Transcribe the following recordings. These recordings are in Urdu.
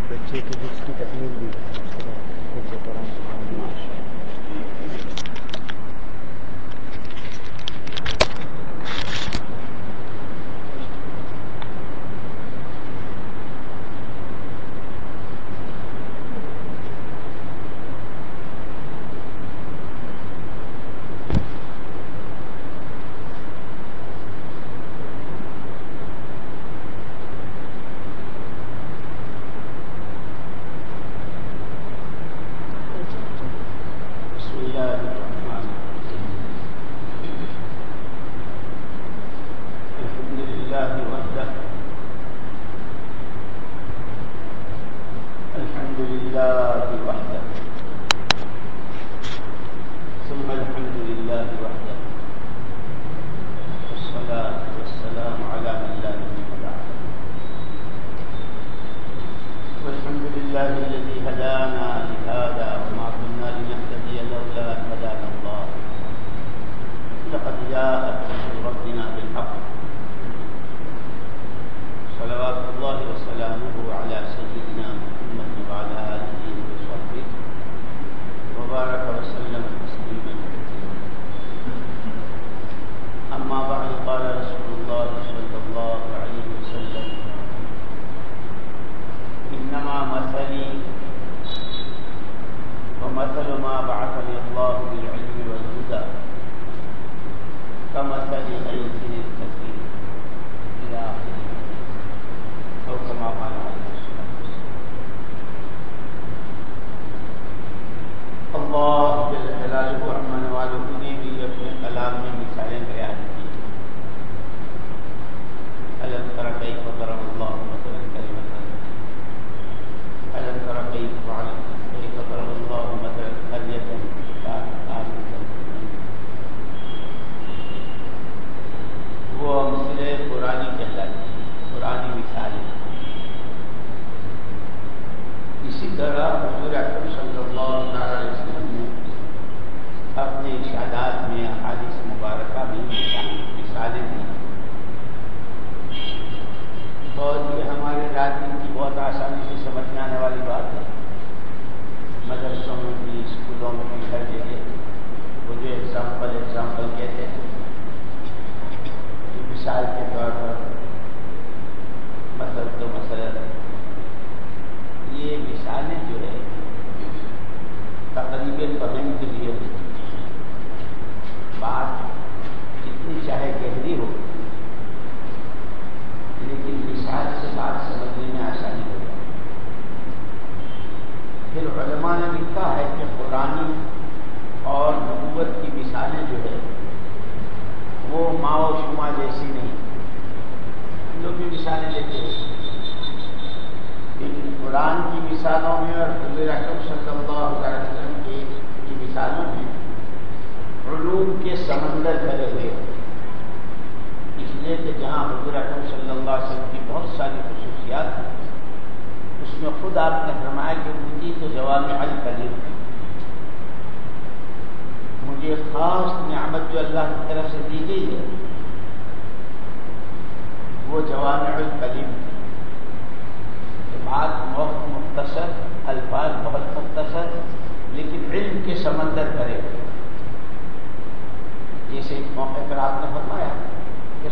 کے بچے کی جس کی تکلیف بھی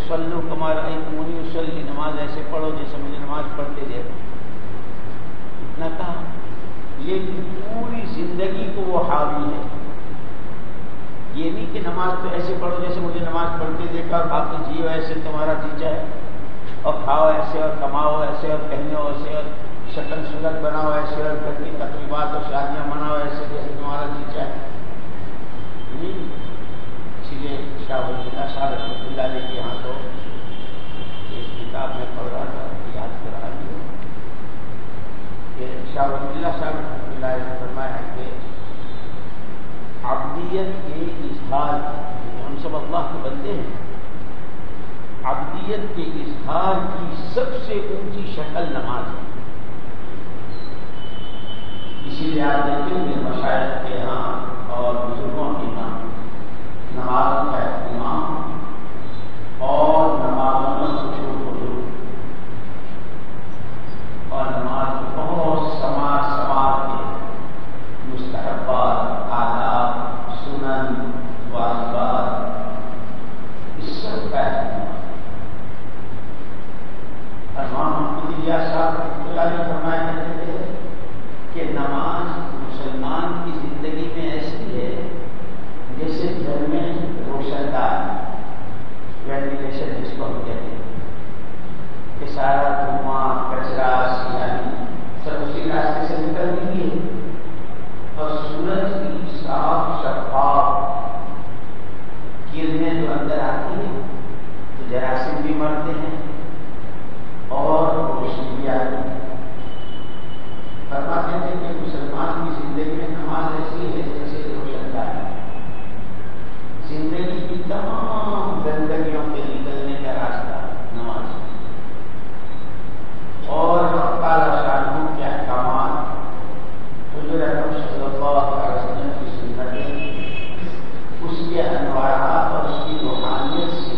سلو کمار منی نماز ایسے پڑھو جیسے مجھے نماز پڑھتے دیکھو اتنا کہا یہ پوری زندگی کو وہ حاوی ہے۔ یہ نہیں کہ نماز تو ایسے پڑھو جیسے مجھے نماز پڑھتے دیکھا اور باقی جیو ایسے تمہارا جیچا ہے۔ اور کھاؤ ایسے اور کماؤ ایسے اور پہنو ایسے اور شکل شکل بناؤ ایسے اور گھر کی تقریبات اور شادیاں مناؤ ایسے جیسے تمہارا جیچا ہے۔ چیزیں شاہ اللہ شاہ رحمۃ اللہ علیہ کے یہاں تو ایک کتاب میں پڑھ رہا تھا یاد کر رہا کہ شاہ ولی اللہ شاہ رحمۃ اللہ علیہ نے فرمایا ہے کہ عبدیت کے اظہار یعنی ہم سب اللہ کے بندے ہیں، عبدیت کے اظہار کی سب سے اونچی شکل نماز ہے۔ اسی لیے آپ دیکھیں گے مشاعر کے یہاں اور بزرگوں کے یہاں نماز کا اہتمام اور نماز میں خوشبو کو اور نماز بہت سماج سماج کے مستحبات، آداب، سنن، واجبات، اس سب کا اہتمام۔ ارمان محمد یا صاحب رحمتہ فرمایا کرتے تھے کہ نماز مسلمان کی زندگی میں ایسی ہے جیسے گھر میں روشن دار وینٹیلیشن جس کو ہم کہتے ہیں۔ کہ سارا دھواں، کچرا، سیاہی سب اسی راستے سے نکل گئی ہے اور سورج کی صاف شفاف کرنیں جو اندر آتی ہیں، تو جراثیم بھی مرتے ہیں اور روشنی بھی آتی ہے فرماتے ہیں کہ مسلمان کی زندگی میں نماز ایسی ہے جیسے روشن دار ہے زندگی کی تمام زندگیوں کے نکلنے کا راستہ نماز اور کالا شاہوں کے احکامات حضرت صلی اللہ علیہ وسلم کی سنتیں، اس کے انوارات اور اس کی روحانیت سے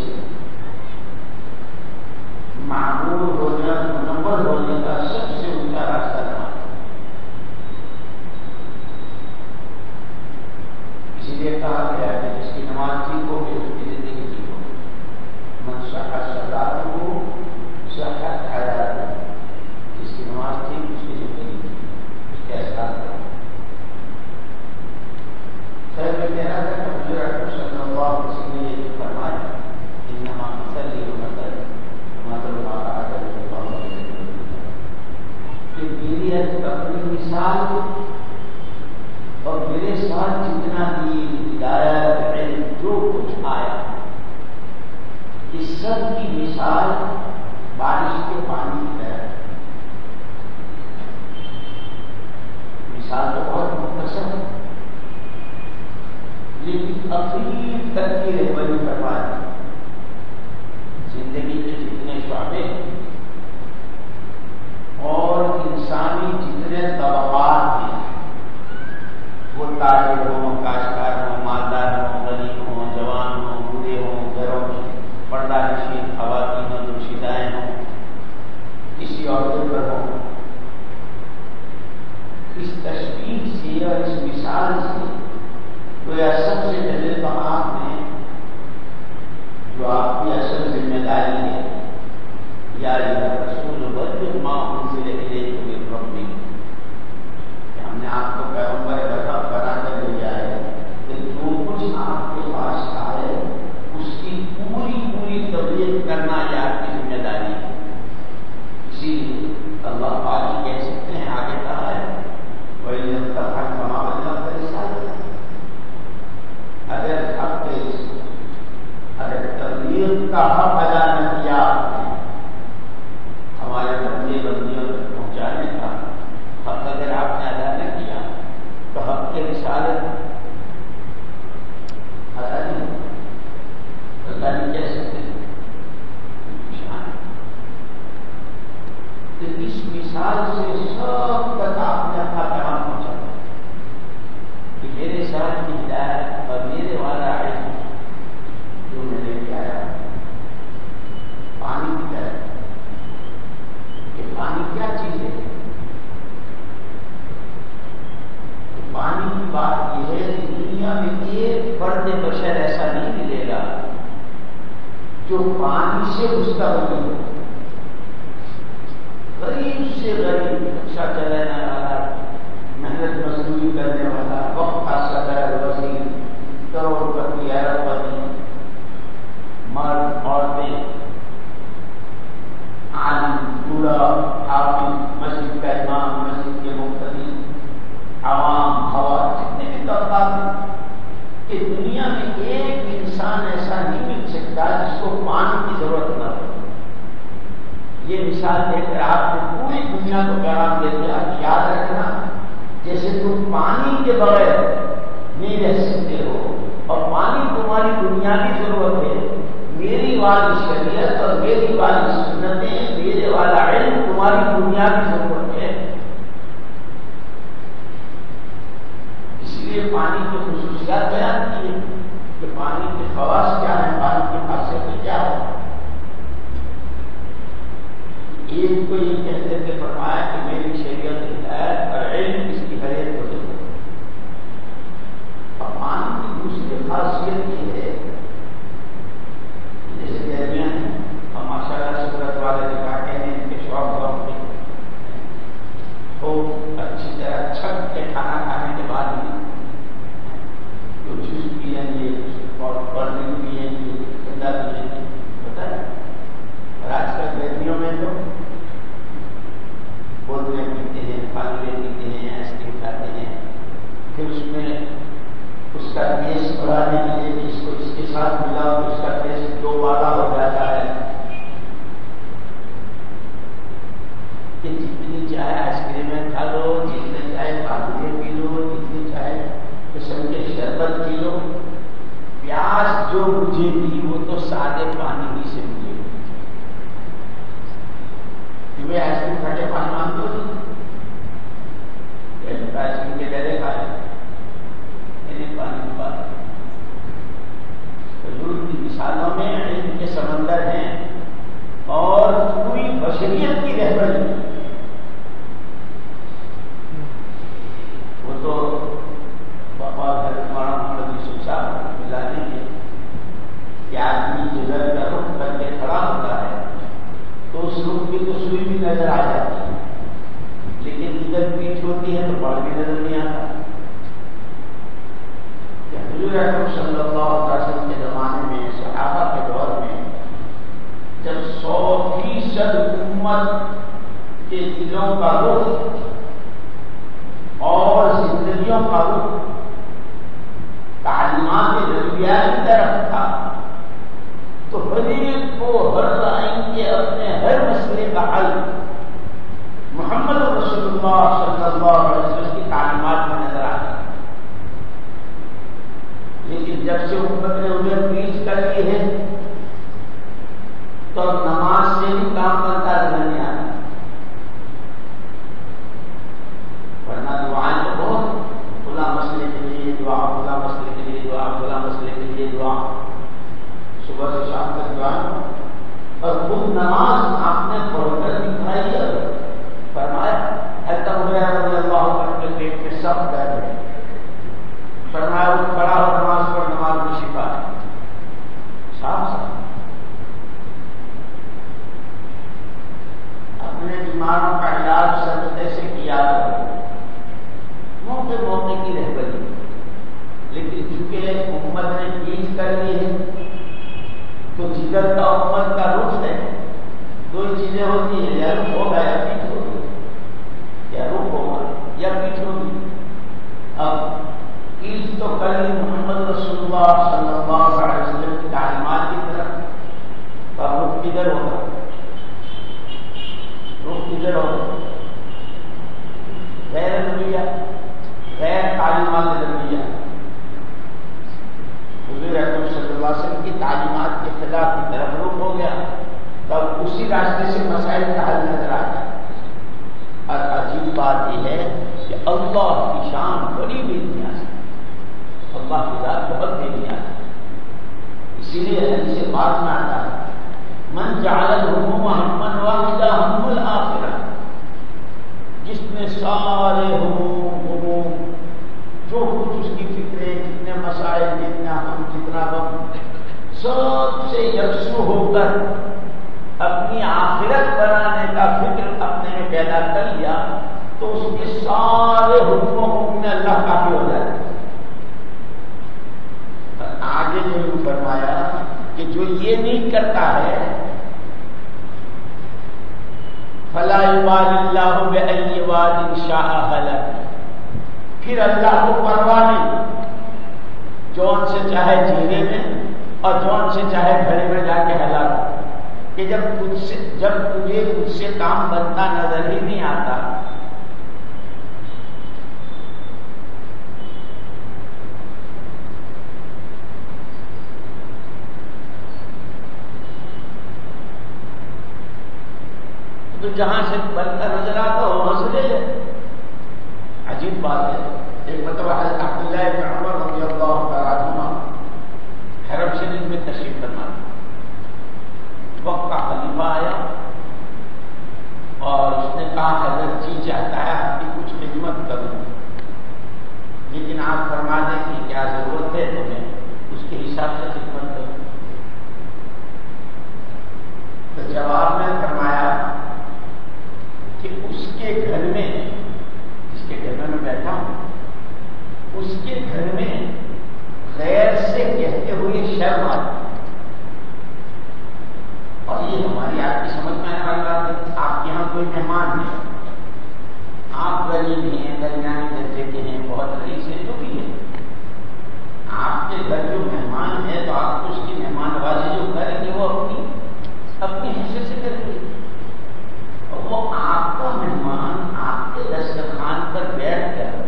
معمول ہونے اور منور ہونے کا سب سے اونچا راستہ نماز اسی لیے کہا گیا ہے جس کی نماز ٹھیک ہوگی اس کی زندگی ٹھیک ہوگی منصحت سلاد ہو صحت حیات ہو جس کی نماز ٹھیک، اس کی زندگی ٹھیک۔ اس کے احساس ہو خیر میں کہہ رہا تھا کہ حضور اکرم صلی اللہ علیہ وسلم نے یہ فرمایا انما مثلی و مثل مثل ما رأى الله علیہ وسلم۔ کہ میری اپنی مثال اور میرے ساتھ جتنا دین ہدایت، علم، جو کچھ آیا، اس سب کی مثال بارش کے پانی کی طرح ہے۔ مثال تو بہت مختصر ہے، لیکن اخیر تک کی رہبری کروا دی زندگی کے جتنے شعبے اور انسانی جتنے طبقات ہیں وہ تاجر ہوں، کاشتکار ہوں، مالدار ہوں غریب ہوں، جوان ہوں، بوڑھے ہوں گھروں میں پردہ نشین، خواتین ہوں درشدائیں ہوں۔ کسی عورتوں پر ہوں۔ اس تشریح سے اور اس مثال سے گویا سب سے پہلے تو آپ نے جو آپ کی اصل ذمہ داری ہے، یا رسول وجہ ماں ان سے لے کے ربی کہ آپ کو پیغمبر بنا کر کہ جو کچھ آپ کے پاس آئے، اس کی پوری پوری تبلیغ کرنا یہ آپ کی ذمہ داری ہے۔ اسی لیے اللہ پاک کہہ سکتے ہیں، آگے کہا ہے؟ وہی اگر آپ کے اگر تبلیغ کا حق ادا نہ کیا آپ نے ہمارے بندے بندیوں تک پہنچانے کا حق اگر آپ نے ادا نہ کیا تو حق کے رسالت ادا نہیں ادا نہیں کہہ سکتے تو اس مثال سے سب تک آپ نے اپنا پیغام پہنچا کہ میرے ساتھ کی ہدایت اور میرے والا علم جو میں لے کے آیا پانی کی طرح کہ پانی کیا چیز ہے تو پانی کی بات یہ ہے کہ دنیا میں ایک فرد بشر ایسا نہیں ملے گا جو پانی سے مستقبل ہو غریب سے غریب رکشا چلانے والا، محنت مزدوری کرنے والا، وقت کا صدر وزیر، کروڑ پتی ارب پتی مرد عورتیں، عالم، بوڑھا حافظ مسجد کا امام، مسجد کے مختلف عوام ہوا جتنے بھی طبقات ہیں کہ دنیا میں ایک انسان ایسا نہیں مل سکتا جس کو پانی کی ضرورت نہ ہو۔ یہ مثال دے کر آپ کو پوری دنیا کو پیغام دیتے آپ یاد رکھنا، جیسے تم پانی کے بغیر نہیں رہ سکتے ہو اور پانی تمہاری بنیادی ضرورت ہے۔ میری والی شریعت اور میری والی سنتیں، میرے والا علم تمہاری بنیادی ضرورت ہے اس لیے پانی کی خصوصیات بیان کی کہ پانی کے خواص کیا ہے پانی کی خاصیت کیا ہے؟ ایک کو یہ کہتے تھے، فرمایا کہ میری شریعت ہدایت اور علم اس کی ہر کو دے اور پانی کی دوسری خاصیت یہ ہے، جیسے گرمیاں ہیں ہم ماشاء اللہ سورت والے نے کہا کہ ان کے شوق بہت طرح چھت کے کھانا کھانے کے بعد ہی کچھ جوس پیئیں گے اور کولڈ ڈرنک پیئیں گے ٹھنڈا پیئیں گے ہے اور آج کل گرمیوں میں تو بولتے پیتے ہیں پانی پیتے ہیں، آئس کریم کھاتے ہیں، پھر اس میں اس کا ٹیسٹ بڑھانے کے لیے اس کو اس کے ساتھ ملا تو اس کا ٹیسٹ دو والا ہو جاتا ہے۔ کہ جتنی چاہے آئس کریم کھا لو، جتنے چاہے پانی پی لو جتنی چاہے قسم کے شربت پی لو۔ پیاس جو مجھے دی، وہ تو سادے پانی ہی سے مجھے کیونکہ آئس کریم کھا کے پانی مانگتے ہو یعنی آئس کریم کے ڈرے کھائے یعنی پانی کی حضور کی مثالوں میں علم کے سمندر ہیں۔ اور پوری بشریت کی رہبری۔ وہ تو بابا گھر ہمارا محمد یوسف صاحب ملا دیں گے کہ آدمی جدھر کا رخ کر کے کھڑا ہوتا ہے تو اس رخ کی تو سوئی بھی نظر آ جاتی ہے۔ لیکن جدھر پیٹ ہوتی ہے تو پڑھ بھی نظر نہیں آتا۔ حضور صلی اللہ علیہ وسلم کے زمانے میں، صحابہ کے دور میں جب سو فیصد امت کے دلوں کا رخ اور زندگیوں کا رخ تعلیمات رویات کی طرف تھا، تو ہر ایک کو ہر لائن کے اپنے ہر مسئلے کا حل محمد رسول اللہ صلی اللہ علیہ وسلم کی تعلیمات میں نظر آتا۔ لیکن جب سے امت نے انہیں پیچ کر لی ہے تو نماز سے بھی کام بنتا نہیں آتا ورنہ دعائیں تو بہت۔ کھلا مسئلے کے لیے دعا کھلا مسئلے کے لیے دعا کھلا مسئلے کے لیے دعا۔ صبح سے شام تک دعا۔ اور خود نماز آپ نے پڑھ کر دکھائی ہے۔ فرمایا رضی اللہ عنہ کے پیٹ میں سب درد ہے۔ فرمایا وہ کھڑا ہو، نماز پر نماز میں شفا۔ ہے صاف صاف۔ اپنے بیماروں کا علاج سجدے سے کیا کرو۔ موقع موقع کی رہبری۔ لیکن چونکہ امت نے بیچ کر لی ہے، تو جگر کا امت کا رخ ہے۔ دو چیزیں ہوتی ہیں، یا رخ ہوگا یا پیٹ ہوگی یا رخ ہوگا یا پیٹ ہوگی اب عید تو کر لی محمد رسول اللہ صلی اللہ علیہ وسلم کی تعلیمات کی طرف تو اب رخ کدھر ہوگا؟ روح رخ کدھر ہوگا غیر رویہ غیر تعلیمات رویہ حضور اکرم صلی اللہ علیہ وسلم کی تعلیمات کے خلاف کی طرف رخ ہو گیا۔ تب اسی راستے سے مسائل کا حل نظر آ گیا اور عجیب بات یہ ہے کہ اللہ کی شان بڑی بے نیاز ہے۔ اللہ کی ذات بہت بے نیاز ہے۔ اسی لیے حدیث بات میں آتا ہے من جعل الحموم ہمن واحدہ ہم الآخرہ جس نے سارے ہموم ہموم جو کچھ اس کی فکریں، جتنے مسائل، جتنا ہم، جتنا غم، سب سے یکسو ہو کر اپنی آخرت بنانے کا فکر اپنے میں پیدا کر لیا، تو اس کے سارے حکم حکم میں اللہ کافی ہو جائے آگے جو فرمایا کہ جو یہ نہیں کرتا ہے، فلا اللہ بأی شاء پھر اللہ کو پرواہ نہیں۔ جون سے چاہے جینے میں اور جون سے چاہے گھڑے میں جا کے ہلاک۔ کہ جب تجھ سے جب تجھے مجھ سے کام بنتا نظر ہی نہیں آتا تو جہاں سے بنتا نظر آتا ہو، وہاں سے لے لے۔ عجیب بات ہے۔ ایک مرتبہ حضرت عبداللہ ابن عمر رضی اللہ تعالیٰ عنہ حرم شریف میں تشریف فرما۔ وقت کا خلیفہ آیا اور اس نے کہا، حضرت جی چاہتا ہے آپ کی کچھ خدمت کروں۔ لیکن آپ فرما دیں کہ کیا ضرورت ہے تو میں اس کے حساب سے خدمت کروں۔ تو جواب میں فرمایا کہ اس کے گھر میں جس کے گھر میں میں بیٹھا ہوں، اس کے گھر میں غیر سے کہتے ہوئے شرم آتی اور یہ ہماری آپ کی سمجھ میں آنے والی بات ہے۔ آپ کے یہاں کوئی مہمان ہے۔ آپ غریب ہیں، درمیانی درجے کے ہیں، بہت رئیس ہیں جو بھی ہے آپ کے گھر جو مہمان ہے، تو آپ اس کی مہمان نوازی جو کریں گے وہ اپنی اپنی حصے سے کریں گے وہ آپ کا مہمان آپ کے دسترخوان پر بیٹھ کر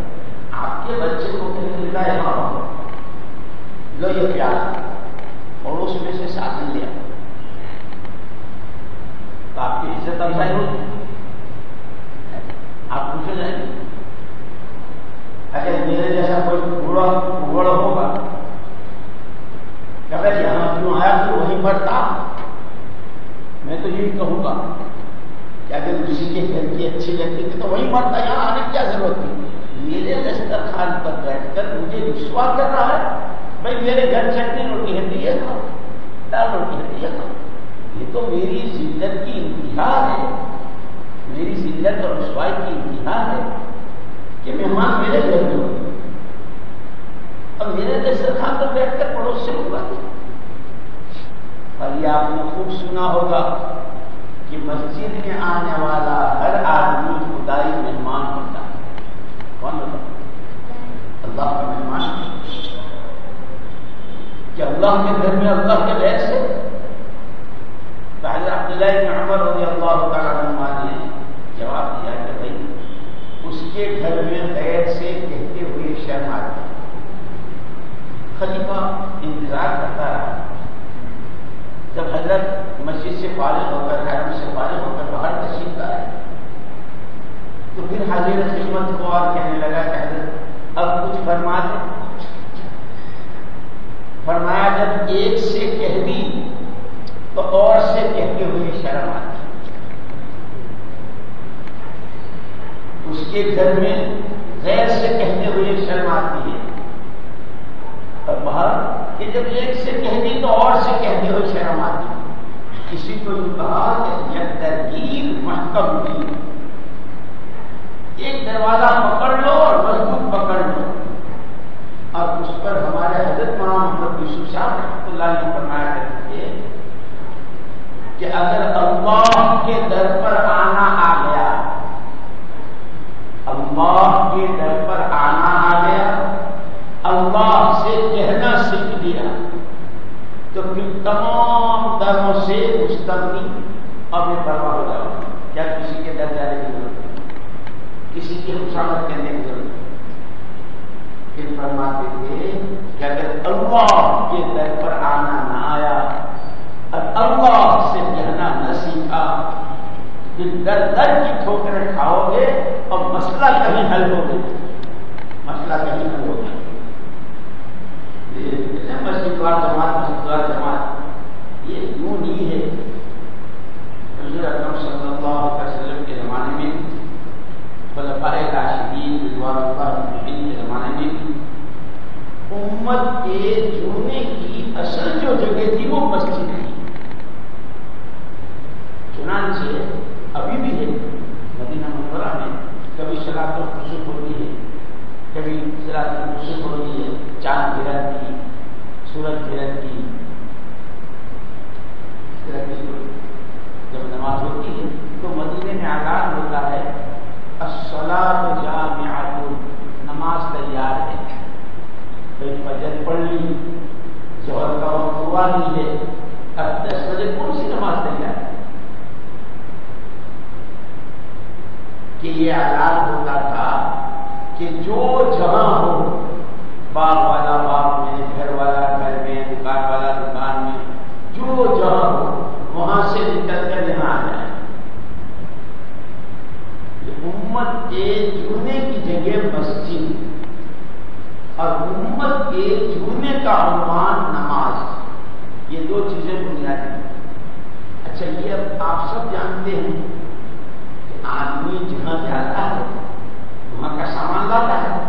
آپ کے بچے کو کہیں ملتا ہے ہاں لو یہ پیار اور اس میں سے ساتھ لیا۔ تو آپ کی عزت افزائی ہوگی آپ پوچھے جائیں گے اگر میرے جیسا کوئی بوڑھا بوڑھا ہوگا کہ یہاں کیوں آیا تو وہیں پڑھتا؟ میں تو یہی کہوں گا۔ کہ اگر کسی کے گھر کی اچھی لگتی تھی تو وہیں پڑھتا یہاں آنے کی کیا ضرورت تھی؟ میرے دسترخوان پر بیٹھ کر مجھے رسوا کر رہا ہے، بھائی میرے گھر چٹنی روٹی ہے، یہ کھاؤ، دال روٹی ہے، یہ کھاؤ۔ یہ تو میری زندت کی انتہا ہے، میری ذلت اور رسوائی کی انتہا ہے کہ مہمان میرے گھر میں ہو اور میرے دستر خان پر بیٹھ کر پڑوس سے ہوگا اور یہ آپ نے خوب سنا ہوگا۔ کہ مسجد میں آنے والا ہر آدمی خدائی مہمان ہوتا ہے۔ کون ہوتا اللہ کا مہمان۔ کہ اللہ کے گھر میں اللہ کے بحث سے؟ پہلے عبداللہ بن عمر رضی اللہ تعالیٰ عنہ نے جواب دیا کہ بھائی، اس کے گھر میں غیر سے کہتے ہوئے شرم آتی خلیفہ انتظار کرتا رہا۔ جب حضرت مسجد سے فارغ ہو کر حرم سے فارغ ہو کر باہر تشریف لائے، تو پھر حاضر خدمت کو اور کہنے لگا کہ حضرت، اب کچھ فرما دے۔ فرمایا، جب ایک سے کہہ دی، تو اور سے کہتے ہوئے شرم آتی۔ اس کے گھر میں غیر سے کہتے ہوئے شرم آتی ہے۔ کہ جب ایک سے کہہ دی تو اور سے کہتے ہوئے شرم آتی کسی کو جو کہا کہ یہ ترکیب محکم کی ایک دروازہ پکڑ لو اور مضبوط پکڑ لو۔ اور اس پر ہمارے حضرت مولانا محمد یوسف صاحب رحمۃ اللہ نے فرمایا کرتے تھے کہ اگر اللہ کے در پر آنا آ گیا، اللہ کے در پر آنا آ گیا اللہ سے کہنا سیکھ دیا تو پھر تمام دروں سے مستقبل اور بے پرواہ ہو جاؤ۔ کیا کسی کے در جانے کی ضرورت نہیں کسی کی خوشامد کرنے کی ضرورت نہیں پھر فرماتے تھے کہ اگر اللہ کے در پر آنا نہ آیا اور اللہ سے کہنا نہ سیکھا پھر در در کی ٹھوکریں کھاؤ گے اور مسئلہ کہیں حل ہو گیا مسئلہ کہیں حل ہو گیا ابھی بھی ہے مدینہ منورہ میں کبھی شراب تو خصوص ہوتی ہے۔ کبھی شراب ہوتی ہے، چاند گرن کی، سورج گرن کی۔ جب نماز ہوتی ہے، تو مدینے میں اعلان ہوتا ہے السلام نماز تیار ہے۔ کئی فجر پڑھ لی جوہر کا وقت ہوا نہیں ہے، اب دس بجے کون سی نماز تیار ہے؟ کہ یہ اعلان ہوتا تھا کہ جو جہاں ہو باغ والا باغ میں گھر والا گھر میں دکان والا دکان میں جو جہاں ہو، وہاں سے نکل کر یہاں آ جائے امت کے جڑنے کی جگہ مسجد اور امت کے جڑنے کا عنوان نماز۔ یہ دو چیزیں بنیادی اچھا یہ آپ سب جانتے ہیں کہ آدمی جہاں جاتا ہے وہاں کا سامان لاتا ہے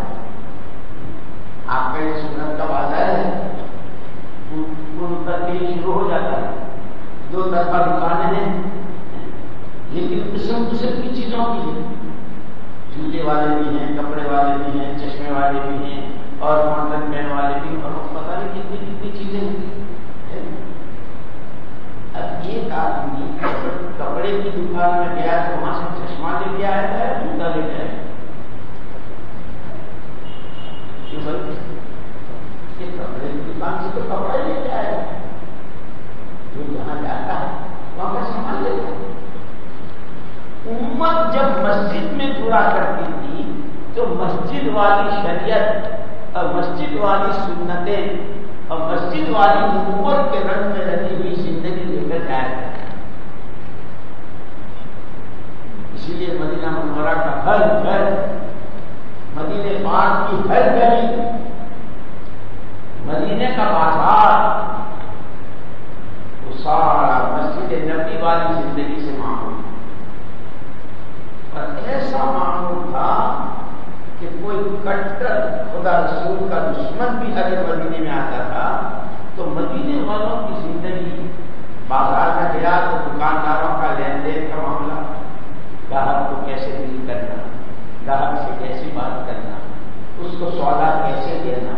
آپ کا یہ سنت کا بازار ہے ان کا تیل شروع ہو جاتا ہے دو طرفہ دکانیں ہیں لیکن قسم قسم کی چیزوں کی ہے جوتے والے بھی ہیں کپڑے والے بھی ہیں چشمے والے بھی ہیں اور ماڈرن پین والے بھی اور پتہ نہیں کتنی کتنی چیزیں ہیں اب ایک آدمی کپڑے کی دکان میں گیا تو وہاں سے چشمہ لے کے آیا ہے جوتا لے کے آیا کپڑے کی دکان سے تو کپڑے لے کے آیا جو جہاں جاتا ہے، وہاں کا سامان لے ہے۔ امت جب مسجد میں جڑا کرتی تھی، تو مسجد والی شریعت اور مسجد والی سنتیں اور مسجد والی عمر کے رنگ میں رہی ہوئی زندگی لے کر جایا کرتا اسی لیے مدینہ منورہ کا ہر گھر مدینے پاک کی ہر گلی مدینے کا بازار وہ سارا مسجد نبی والی زندگی سے معمول اور ایسا معمول تھا کہ کوئی کٹر خدا رسول کا دشمن بھی اگر مدینے میں آتا تھا، تو مدینے والوں کی زندگی بازار کا گیا تو دکانداروں کا لین دین کا معاملہ، گاہک کو کیسے ڈیل کرنا۔ گاہک سے کیسے بات کرنا، اس کو سودا کیسے دینا،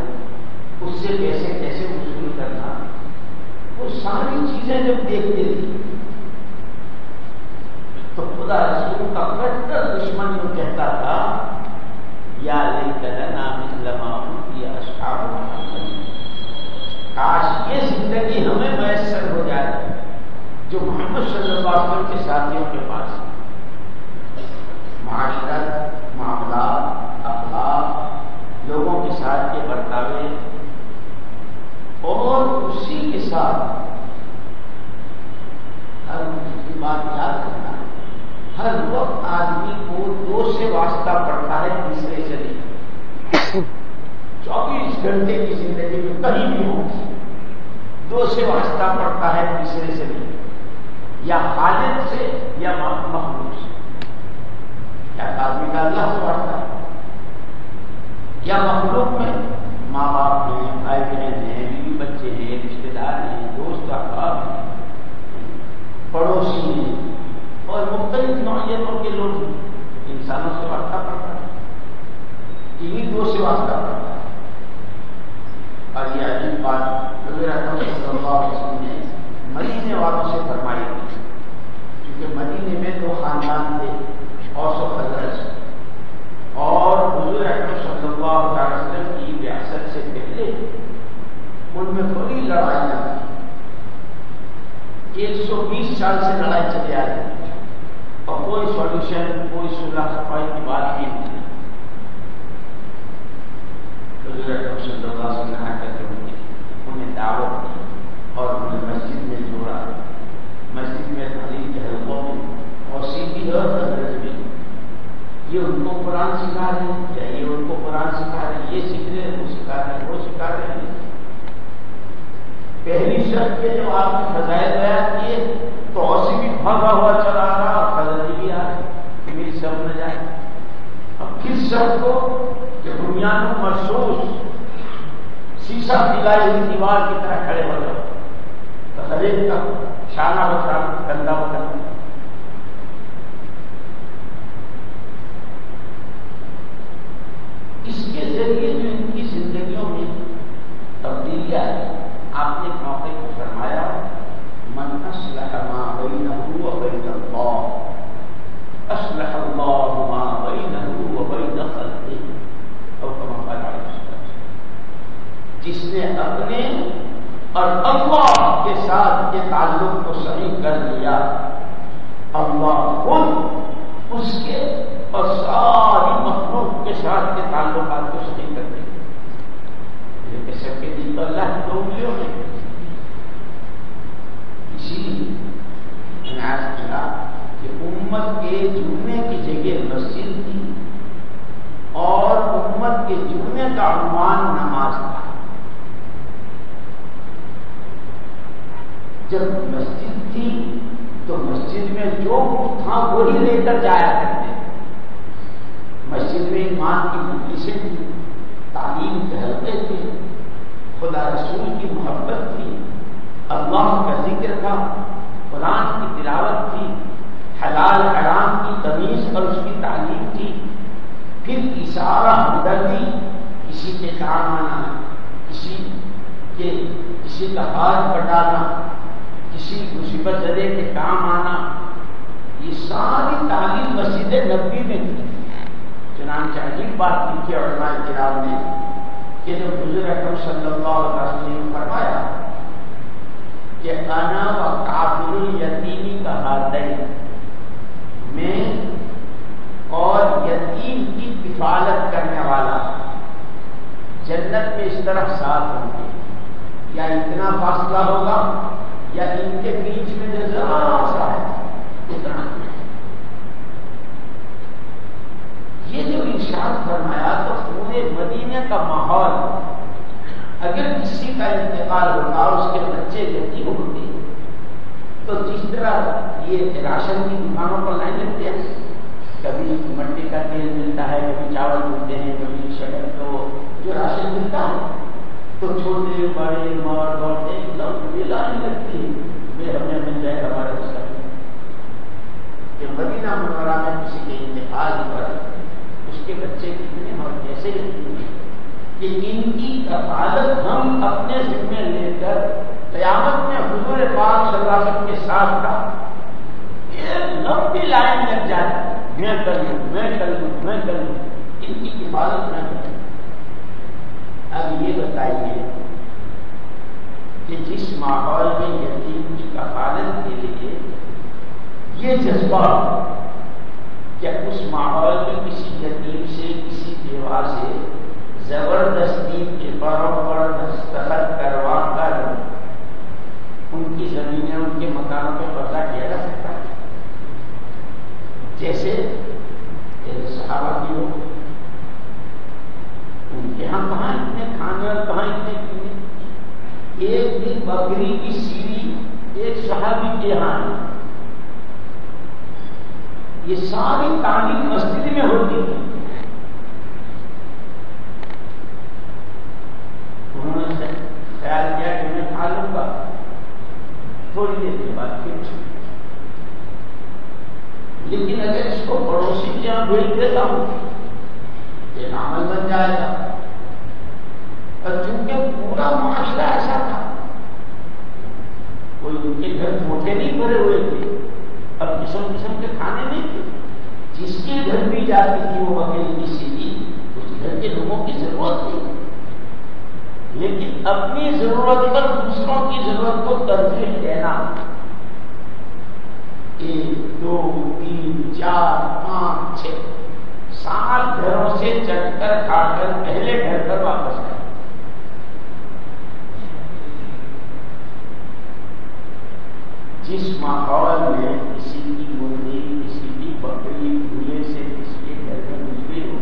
اس سے پیسے کیسے وصول کرنا، وہ ساری چیزیں جب دیکھتے تھے تو خدا رسول کا کٹر دشمن جو کہتا تھا، یا کاش یہ زندگی ہمیں میسر ہو جائے، جو محمد صلی اللہ علیہ وسلم کے ساتھیوں کے پاس۔ معاشرت معاملات، اخلاق، لوگوں کے ساتھ کے برتاوے، اور اسی کے ساتھ ہر بات یاد رکھنا، ہر وقت آدمی کو دو سے واسطہ پڑتا ہے، تیسرے سے نہیں۔ چوبیس گھنٹے کی زندگی میں کہیں بھی ہو، دو سے واسطہ پڑتا ہے، تیسرے سے نہیں۔ یا خالد سے یا مخلوق سے۔ یا آدمی کا اللہ سے پڑتا ہے یا مخلوق میں ماں باپ ہیں بھائی بہن ہیں بیوی بچے ہیں رشتے دار ہیں دوست احباب ہیں پڑوسی ہیں اور مختلف نوعیتوں کے لوگ انسانوں سے واسطہ پڑتا ہے انہیں دو سے واسطہ پڑتا ہے اور یہ عجیب بات نے مدینے والوں سے فرمائی تھی کیونکہ مدینے میں دو خاندان تھے اوس و اور حضور اکرم صلی اللہ علیہ وسلم کی ریاست سے پہلے ان میں بڑی لڑائیاں تھیں ایک سو بیس سال سے لڑائی چلی آ رہی اور کوئی سولوشن کوئی صلاح صفائی کی بات نہیں۔ تھی حضور اکرم صلی اللہ علیہ وسلم آ کر کے انہیں دعوت دی اور انہیں مسجد میں جوڑا۔ مسجد میں تعلیم کے حلقوں میں اور سیدھی اور حضرت یہ ان کو قرآن سکھا رہے ہیں یا یہ ان کو قرآن سکھا رہے ہیں؟ یہ سیکھ رہے ہیں، وہ سکھا رہے ہیں، وہ سکھا رہے ہیں۔ پہلی شرط کے جب آپ نے فضائل بیان کیے تو اوسی بھی بھاگا ہوا چلا رہا، اور حضرت بھی آ رہے کہ میری سب نہ جائے۔ اب کس شرط کو؟ کہ بنیاد محسوس شیشہ پلائی یعنی ہوئی دیوار کی طرح کھڑے ہو جاؤ۔ تو ہر ایک کا شانہ بتا گندا بتا اس کے ذریعے جو ان کی زندگیوں میں تبدیلیاں ہیں آپ نے موقع کو فرمایا، من اسلح ما بینه و بین اللہ اسلح اللہ ما بینه و بین خلقه. اور کما قال علیہ جس نے اپنے اور اللہ کے ساتھ کے تعلق کو صحیح کر لیا، اللہ خود اس کے اور ساری مخلوق کے ساتھ کے تعلقات کو صحیح کر دیں۔ لیکن سب کے دن تو اللہ دو انگلیوں میں اسی لیے آج کیا کہ امت کے جڑنے کی جگہ مسجد تھی اور امت کے جڑنے کا عنوان نماز تھا۔ جب مسجد تھی مسجد میں جو تھا وہی لے کر جایا کرتے مسجد میں ایمان کی مجلسیں تھی تعلیم کے حلقے تھے، خدا رسول کی محبت تھی، اللہ کا ذکر تھا، قرآن کی تلاوت تھی، حلال حرام کی تمیز اور اس کی تعلیم تھی۔ پھر اشارہ ہمدردی، کسی کے کام آنا، کسی کے، کسی کا ہاتھ بٹانا کسی مصیبت زدے کے کام آنا، یہ ساری تعلیم مسجد نبی میں تھی۔ چنانچہ عجیب بات لکھی علماء کرام نے کہ جب حضور اکرم صلی اللہ علیہ وسلم نے فرمایا کہ انا و کافر الیتیمی کا ہاتھ میں اور یتیم کی کفالت کرنے والا جنت میں اس طرح ساتھ ہوں گے۔ یا اتنا فاصلہ ہوگا؟ یا ان کے بیچ میں جو ذرا سا ہے اتنا۔ یہ جو ارشاد فرمایا تو پورے مدینے کا ماحول، اگر کسی کا انتقال ہوتا، اس کے بچے یتیم ہوتے تو جس طرح یہ راشن کی دکانوں پر لائن لگتے ہیں، کبھی مٹی کا تیل ملتا ہے، کبھی چاول ملتے ہیں، کبھی شکر تو جو راشن ملتا ہے تو چھوٹے بڑے مرد عورتیں ایک دم لائن لگتی ہے میں ہمیں مل جائے ہمارے سر کہ مدینہ منورہ میں کسی کے انتقال پر اس کے بچے کتنے اور کیسے لگتی ہیں کہ ان کی کفالت ہم اپنے ذمے لے کر قیامت میں حضور پاک صلی اللہ علیہ وسلم کے ساتھ کا لمبی لائن لگ جائے۔ میں کر لوں، میں کر لوں، میں کر لوں۔ ان کی حفاظت نہ کروں اب یہ بتائیے کہ جس ماحول میں یتیم کی کفالت کے لیے یہ جذبہ کہ اس ماحول میں کسی یتیم سے کسی دیوا سے زبردستی کے بروں پر دستخط کروا کر ان کی زمینیں ان کے مکانوں پہ قبضہ کیا جا سکتا ہے جیسے صحابہ کی ہو ان کے یہاں کہاں اتنے کھانے اور کہاں اتنے پینے ایک دن بکری کی سیڑھی ایک صحابی کے یہاں ہے یہ ساری تعلیم مسجد میں ہوتی ہے انہوں نے خیال کیا کہ میں کھا لوں گا تھوڑی دیر کے بعد پھر لیکن اگر اس کو پڑوسی کے یہاں بھیج دیتا ہوں یہ عمل بن جائے گا اور چونکہ پورا معاشرہ ایسا تھا کوئی ان کے گھر چھوٹے نہیں بھرے ہوئے تھے اب قسم قسم کے کھانے نہیں تھے جس کے گھر بھی جاتی تھی وہ بکری کی سیدھی اس گھر کے لوگوں کی ضرورت تھی لیکن اپنی ضرورت پر دوسروں کی ضرورت کو ترجیح دینا۔ ایک، دو، تین، چار، پانچ، چھ۔ سات گھروں سے چل کر کھا کر پہلے گھر پر واپس آئے۔ جس ماحول میں کسی کی مرغی کسی کی بکری بھولے سے کسی کے گھر میں گزری ہو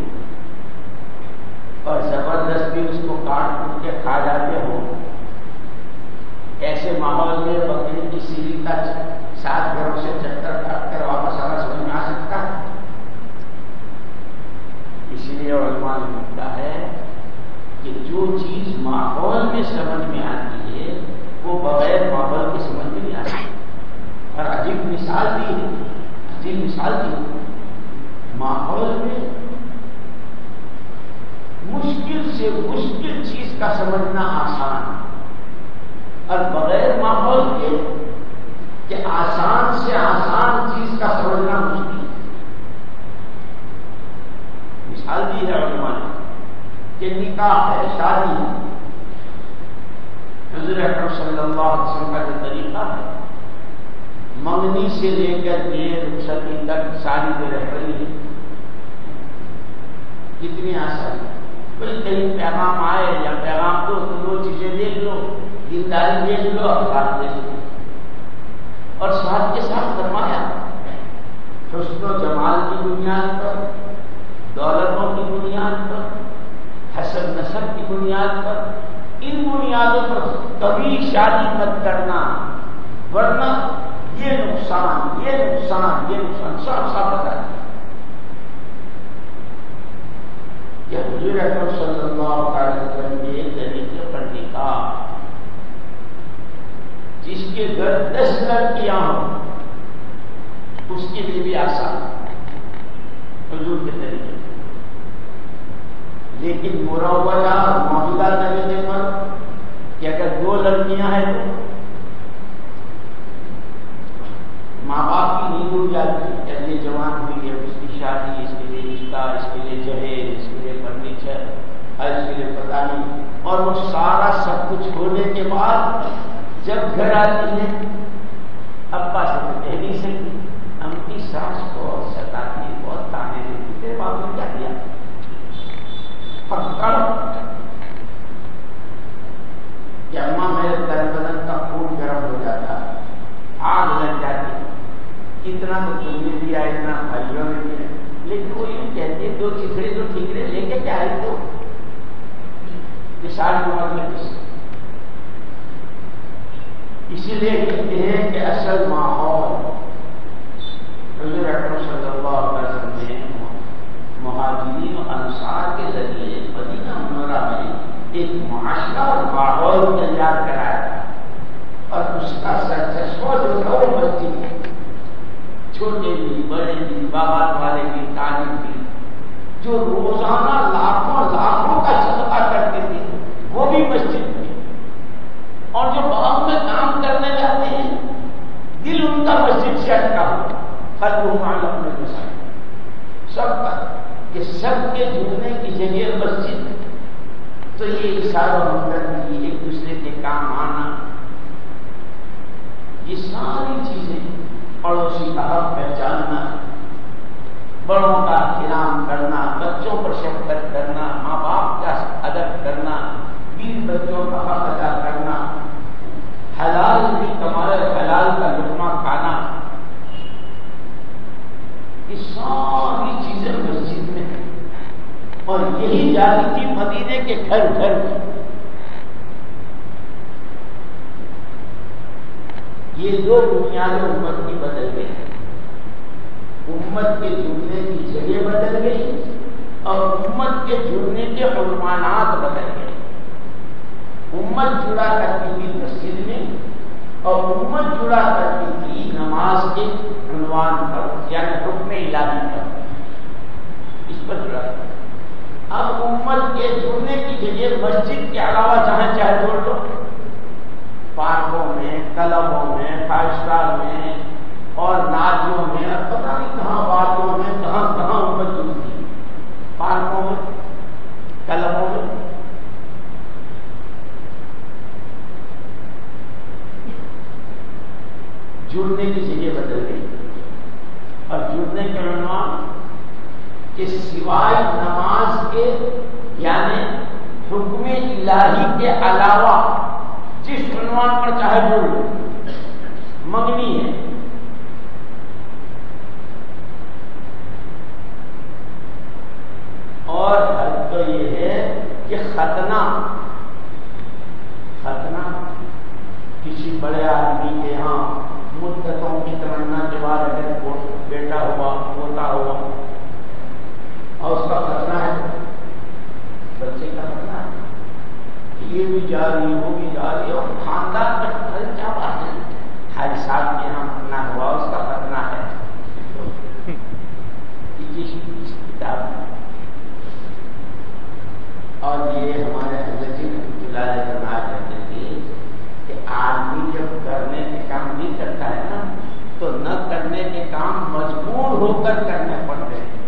اور زبردستی اس کو کاٹ کٹ کے کھا جاتے ہو ایسے ماحول میں بکری کی سیڑھی کا سات گھروں سے چکر کاٹ کر واپس آنا سمجھ میں آ سکتا؟ ہے اس لیے علماء نے لکھتا ہے کہ جو چیز ماحول میں سمجھ میں آتی ہے، وہ بغیر ماحول کے سمجھ میں نہیں آتی۔ اور عجیب مثال دی ہے، عجیب مثال دی ہے۔ ماحول میں مشکل سے مشکل چیز کا سمجھنا آسان اور بغیر ماحول کے کہ آسان سے آسان چیز کا سمجھنا مشکل مثال دی ہے علماء نے کہ نکاح ہے، شادی ہے۔ حضور اکرم صلی اللہ علیہ وسلم کا جو طریقہ ہے، منگنی سے لے کر دیر رخصتی تک ساری میں رہ رہی ہے۔ کتنی آسانی کوئی کہیں پیغام آئے یا پیغام تو دو چیزیں دیکھ لو دینداری دیکھ لو افراد دیکھ لو اور ساتھ کے ساتھ فرمایا حسن و جمال کی بنیاد پر دولتوں کی بنیاد پر حسب نصب کی بنیاد پر ان بنیادوں پر کبھی شادی مت کرنا ورنہ یہ نقصان یہ نقصان یہ نقصان صاف صاف بتا کہ حضور اکرم صلی اللہ علیہ وسلم کے ایک طریقے پر نکاح جس کے گھر دس لڑکیاں ہوں اس کے لیے بھی آسان حضور کے طریقے لیکن مروجہ موجودہ طریقے پر کہ اگر دو لڑکیاں ہیں تو ماں باپ کی نیند اڑ جاتی ہے۔ جب یہ جوان ہوئی ہے، اس کی شادی، اس کے لیے رشتہ، اس کے لیے جہیز، اس کے لیے فرنیچر، اور اس کے لیے پتہ نہیں اور وہ سارا سب کچھ ہونے کے بعد جب گھر آتی ہے، ابا سے تو کہہ نہیں سکتی ہم کی سانس بہت ستاتی، بہت تانے دیتی، تیرے باپ نے کیا کیا؟ پکڑ۔ کہ اماں میرے تن بدن کا خون گرم ہو جاتا۔ آگ لگ جاتی اتنا تو تم نے دیا، اتنا بھائیوں نے دیا۔ لیکن وہ یوں کہتے دو چیزیں تو ٹھیک رہے، لے کے کیا ہے تو؟ یہ ساری عمر میں اسی لیے کہتے ہیں کہ اصل ماحول حضور اکرم صلی اللہ علیہ وسلم نے مہاجرین و انصار کے ذریعے مدینہ منورہ میں ایک معاشرہ اور ماحول تیار کرایا۔ تھا اور اس کا سکسیسفل جو تھا وہ مسجد ہے چھوٹے بھی بڑے بھی باہر والے بھی تعلیم بھی جو روزانہ لاکھوں لاکھوں کا صدقہ کرتے تھے وہ بھی مسجد میں اور جو باغ میں کام کرنے جاتے ہیں دل ان کا مسجد سے اٹکا ہوا کل وہ معلوم میں سب کا کہ سب کے جڑنے کی جگہ مسجد تو یہ اشارہ ہمدردی ایک دوسرے کے کام آنا یہ ساری چیزیں پڑوسی کا حق پہچاننا، بڑوں کا احترام کرنا، بچوں پر شفقت کرنا، ماں باپ کا ادب کرنا، بیوی بچوں کا حق ادا کرنا، حلال بھی کمائے حلال کا لقمہ کھانا۔ یہ ساری چیزیں مسجد میں ہیں۔ اور یہی جاتی تھی مدینے کے گھر گھر میں۔ یہ دو بنیادیں امت کی بدل گئی۔ امت کے جڑنے کی جگہ بدل گئی اور امت کے جڑنے کے عنوانات بدل گئے۔ امت جڑا کرتی تھی مسجد میں اور امت جڑا کرتی تھی نماز کے عنوان پر یعنی حکم الہی پر۔ اس پر جڑا۔ اب امت کے جڑنے کی جگہ مسجد کے علاوہ جہاں چاہے جوڑ لو پارکوں میں، کلبوں میں، فائیو اسٹار میں اور نادیوں میں، اور پتہ نہیں کہاں باتوں میں، کہاں کہاں امت جڑتی پارکوں میں، کلبوں میں۔ جڑنے کی جگہ بدل گئی۔ اور جڑنے کے عنوان کہ سوائے نماز کے یعنی حکم الہی کے علاوہ جس عنوان پر چاہے جڑ لو۔ منگنی ہے۔ اور حد تو یہ ہے کہ ختنہ ختنہ کسی بڑے آدمی کے یہاں مدتوں کی تمنا کے بعد اگر بیٹا ہوا پوتا ہوا۔ اور اس کا خطرہ ہے۔ بچے کا خطرہ ہے۔ یہ بھی جاری وہ بھی جاری اور خاندان میں خطرے کیا بات ہے؟ ہر سال کے یہاں اپنا ہوا، اس کا خطرہ ہے۔ اس کتاب میں اور یہ ہمارے حضرت جلال کرنا کہتے تھے کہ آدمی جب کرنے کے کام نہیں کرتا ہے نا، تو نہ کرنے کے کام مجبور ہو کر کرنے پڑتے ہیں۔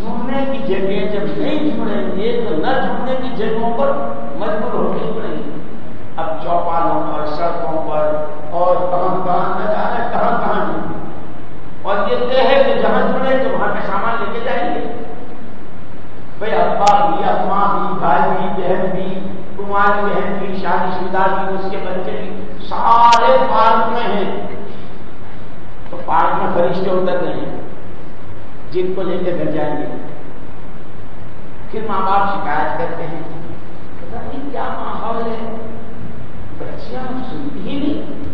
جڑنے کی جگہ جب نہیں جڑیں گے تو نہ جڑنے کی جگہوں پر مجبور ہو کے جڑیں گے۔ اب چوپالوں پر، سڑکوں پر اور کہاں کہاں نہ جانا کہاں کہاں جڑیں اور یہ طے ہے کہ جہاں جڑے تو وہاں پہ سامان لے کے جائیں گے۔ بھائی ابا بھی اماں بھی، بھائی بھی، بہن بھی کماری بہن بھی، شادی شدہ بھی، اس کے بچے بھی سارے پارک میں ہیں۔ تو پارک میں فرشتے اتر رہے ہیں۔ جن کو لے کے گھر جائیں گے۔ پھر ماں باپ شکایت کرتے ہیں۔ پتا نہیں کیا ماحول ہے۔ بچیاں سنتی ہی نہیں۔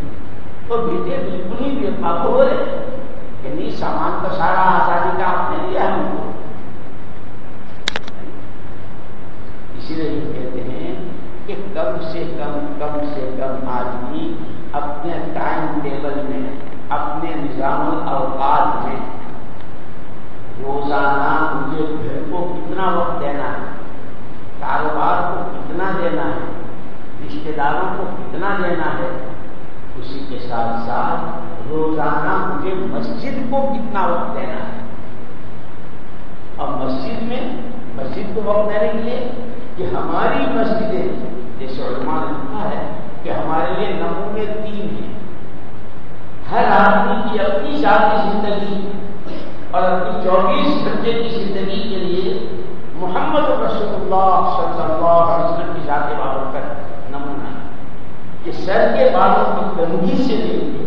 تو بیٹے بالکل ہی بے قابو ہو رہے کہ نہیں یعنی سامان تو سارا آزادی کا آپ نے لیا ہم کو۔ اسی لیے کہتے ہیں کہ کم سے کم کم سے کم آدمی اپنے ٹائم ٹیبل میں، اپنے نظام الاوقات میں روزانہ مجھے گھر کو کتنا وقت دینا ہے؟ کاروبار کو کتنا دینا ہے؟ رشتے داروں کو کتنا دینا ہے؟ اسی کے ساتھ ساتھ روزانہ مجھے مسجد کو کتنا وقت دینا ہے؟ اب مسجد میں مسجد کو وقت دینے کے لیے کہ ہماری مسجدیں، جیسے علماء نے لکھا ہے کہ ہمارے لیے نمونے تین ہیں۔ ہر آدمی کی اپنی ذاتی زندگی اور اپنی چوبیس گھنٹے کی زندگی کے لیے محمد رسول اللہ صلی اللہ علیہ وسلم کی ذات بابر کا نمونہ ہے۔ یہ سر کے بالوں کی گندگی سے لے کے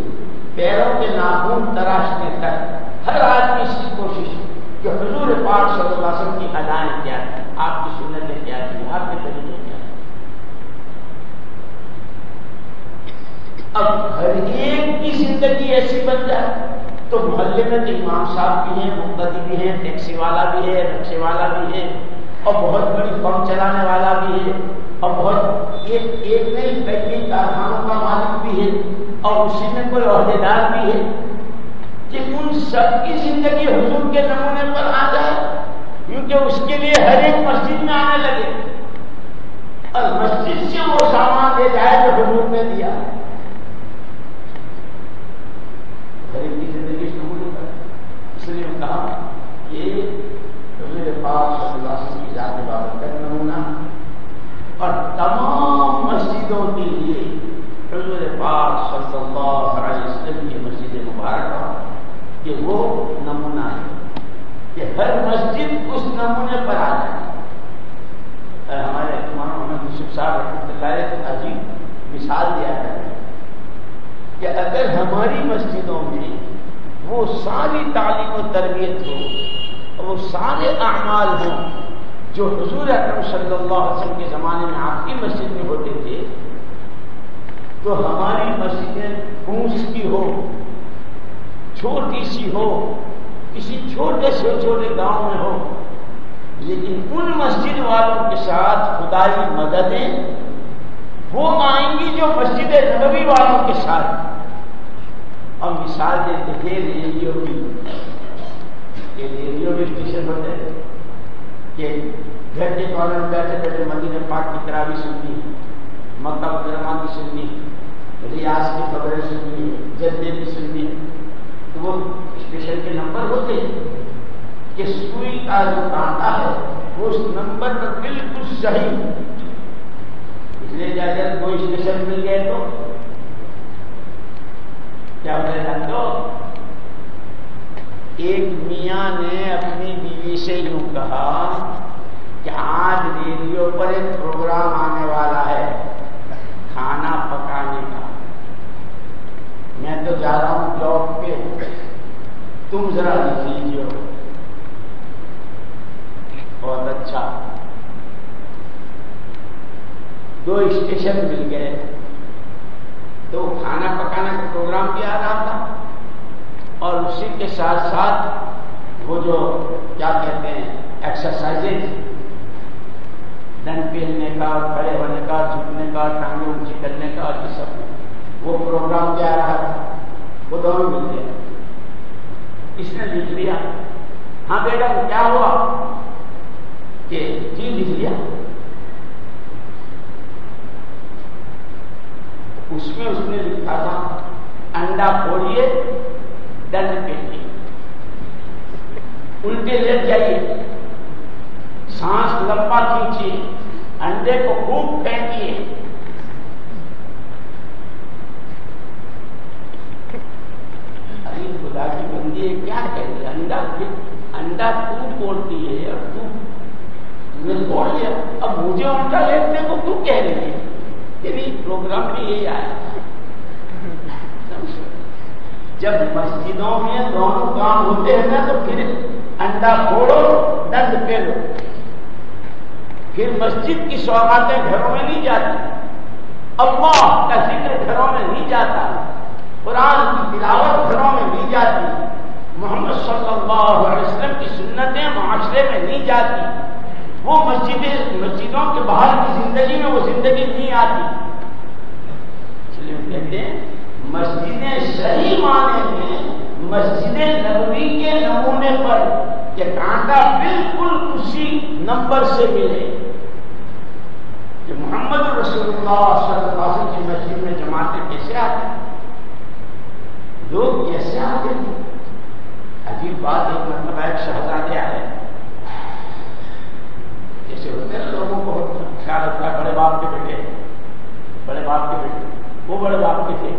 پیروں کے ناخون تراشنے تک ہر آدمی اس کی کوشش کہ حضور پاک صلی اللہ علیہ وسلم کی ادائیں کیا تھی آپ کی سنتیں کیا تھی آپ کے طریقے کیا اب ہر ایک کی زندگی ایسی بن جائے تو محلے میں تو امام صاحب بھی ہیں، مقتدی بھی ہیں، ٹیکسی والا بھی ہے، رکشے والا بھی ہے، اور بہت بڑی فم چلانے والا بھی ہے، اور بہت ایک ایک نہیں کئی کارخانوں کا مالک بھی ہے، اور اسی میں کوئی عہدیدار بھی ہے، کہ ان سب کی زندگی حضور کے نمونے پر آ جائے، کیونکہ اس کے لیے ہر ایک مسجد میں آنے لگے۔ اور مسجد سے وہ سامان دے جائے جو حضور نے دیا۔ غریب کی زندگی اس نمونے پر اس لیے کہا یہ حضور پاک صلی اللہ علیہ وسلم کی ذات بابت کا نمونہ۔ اور تمام مسجدوں کے لیے حضور پاک صلی اللہ علیہ وسلم کی مسجد مبارک کہ وہ نمونہ ہے کہ ہر مسجد اس نمونے پر آ جائے۔ ہمارے محمد یوسف صاحب رحمۃ اللہ عجیب مثال دیا کرتے کہ اگر ہماری مسجدوں میں وہ ساری تعلیم و تربیت ہو وہ سارے اعمال ہوں جو حضور اکرم صلی اللہ علیہ وسلم کے زمانے میں آپ کی مسجد میں ہوتے تھے، تو ہماری مسجدیں پھوس کی ہو، چھوٹی سی ہو، کسی چھوٹے سے چھوٹے گاؤں میں ہو، لیکن ان مسجد والوں کے ساتھ خدائی مددیں وہ آئیں گی جو مسجد نبوی والوں کے ساتھ۔ اور مثال دیتے تھے ریڈیو کی۔ کہ ریڈیو بھی اسٹیشن ہوتے ہیں کہ گھر کے کارنر میں بیٹھے بیٹھے مدینہ پاک کی طرح بھی سننی مکہ مکرمہ کی سننی، ریاض کی خبریں سننی جدے بھی سننی۔ تو وہ اسٹیشن کے نمبر ہوتے ہیں کہ سوئی کا جو کانٹا ہے، وہ اس نمبر پر بالکل صحیح۔ اس لیے جب کوئی اسٹیشن مل گئے تو کیا جانتے ایک میاں نے اپنی بیوی سے یوں کہا کہ آج ریڈیو پر ایک پروگرام آنے والا ہے، کھانا پکانے کا۔ میں تو جا رہا ہوں جاب پہ۔ تم ذرا لکھ لیجیے۔ بہت اچھا۔ دو اسٹیشن مل گئے۔ تو کھانا پکانا کا پروگرام بھی آ رہا تھا۔ اور اسی کے ساتھ ساتھ وہ جو کیا کہتے ہیں ایکسرسائز ڈن پھیلنے کا، کھڑے ہونے کا، جھکنے کا ٹانگیں اونچی کرنے کا یہ سب۔ وہ پروگرام بھی آ رہا تھا۔ وہ دونوں مل گئے۔ اس نے لکھ لیا۔ ہاں بیٹا کیا ہوا کہ جی لکھ لیا۔ اس میں اس نے لکھا تھا انڈا کھولیے ڈنڈ پیٹیے الٹے لیٹ جائیے سانس لمبا کھینچیے انڈے کو خوب پھینکیے ارے خدا کی بندی ہے کیا کہہ رہی انڈا انڈا تو بولتی ہے اور تو نے توڑ لیا اب مجھے انڈا لیٹنے کو تو کہہ رہی ہے یعنی پروگرام بھی یہی آیا جب مسجدوں میں دونوں کام ہوتے ہیں نا تو پھر انڈا پھوڑو ڈنڈ پھیلو پھر مسجد کی سوگاتیں گھروں میں نہیں جاتی۔ اللہ کا ذکر گھروں میں نہیں جاتا۔ قرآن کی تلاوت گھروں میں نہیں جاتی۔ محمد صلی اللہ علیہ وسلم کی سنتیں معاشرے میں نہیں جاتی۔ وہ مسجدیں مسجدوں کے باہر کی زندگی میں وہ زندگی نہیں آتی۔ اس لیے کہتے ہیں، مسجدیں صحیح معنی میں مسجد نبوی کے نمونے پر کہ کانٹا بالکل اسی نمبر سے ملے۔ کہ محمد رسول اللہ صلی اللہ علیہ وسلم کی مسجد میں جماعتیں کیسے آتی؟ لوگ کیسے آتے تھے؟ عجیب بات ایک مرتبہ ایک شہزادے آئے جیسے ہوتے ہیں لوگوں کو خیال رکھتا ہے بڑے باپ کے بیٹے بڑے باپ کے بیٹے وہ بڑے باپ کے تھے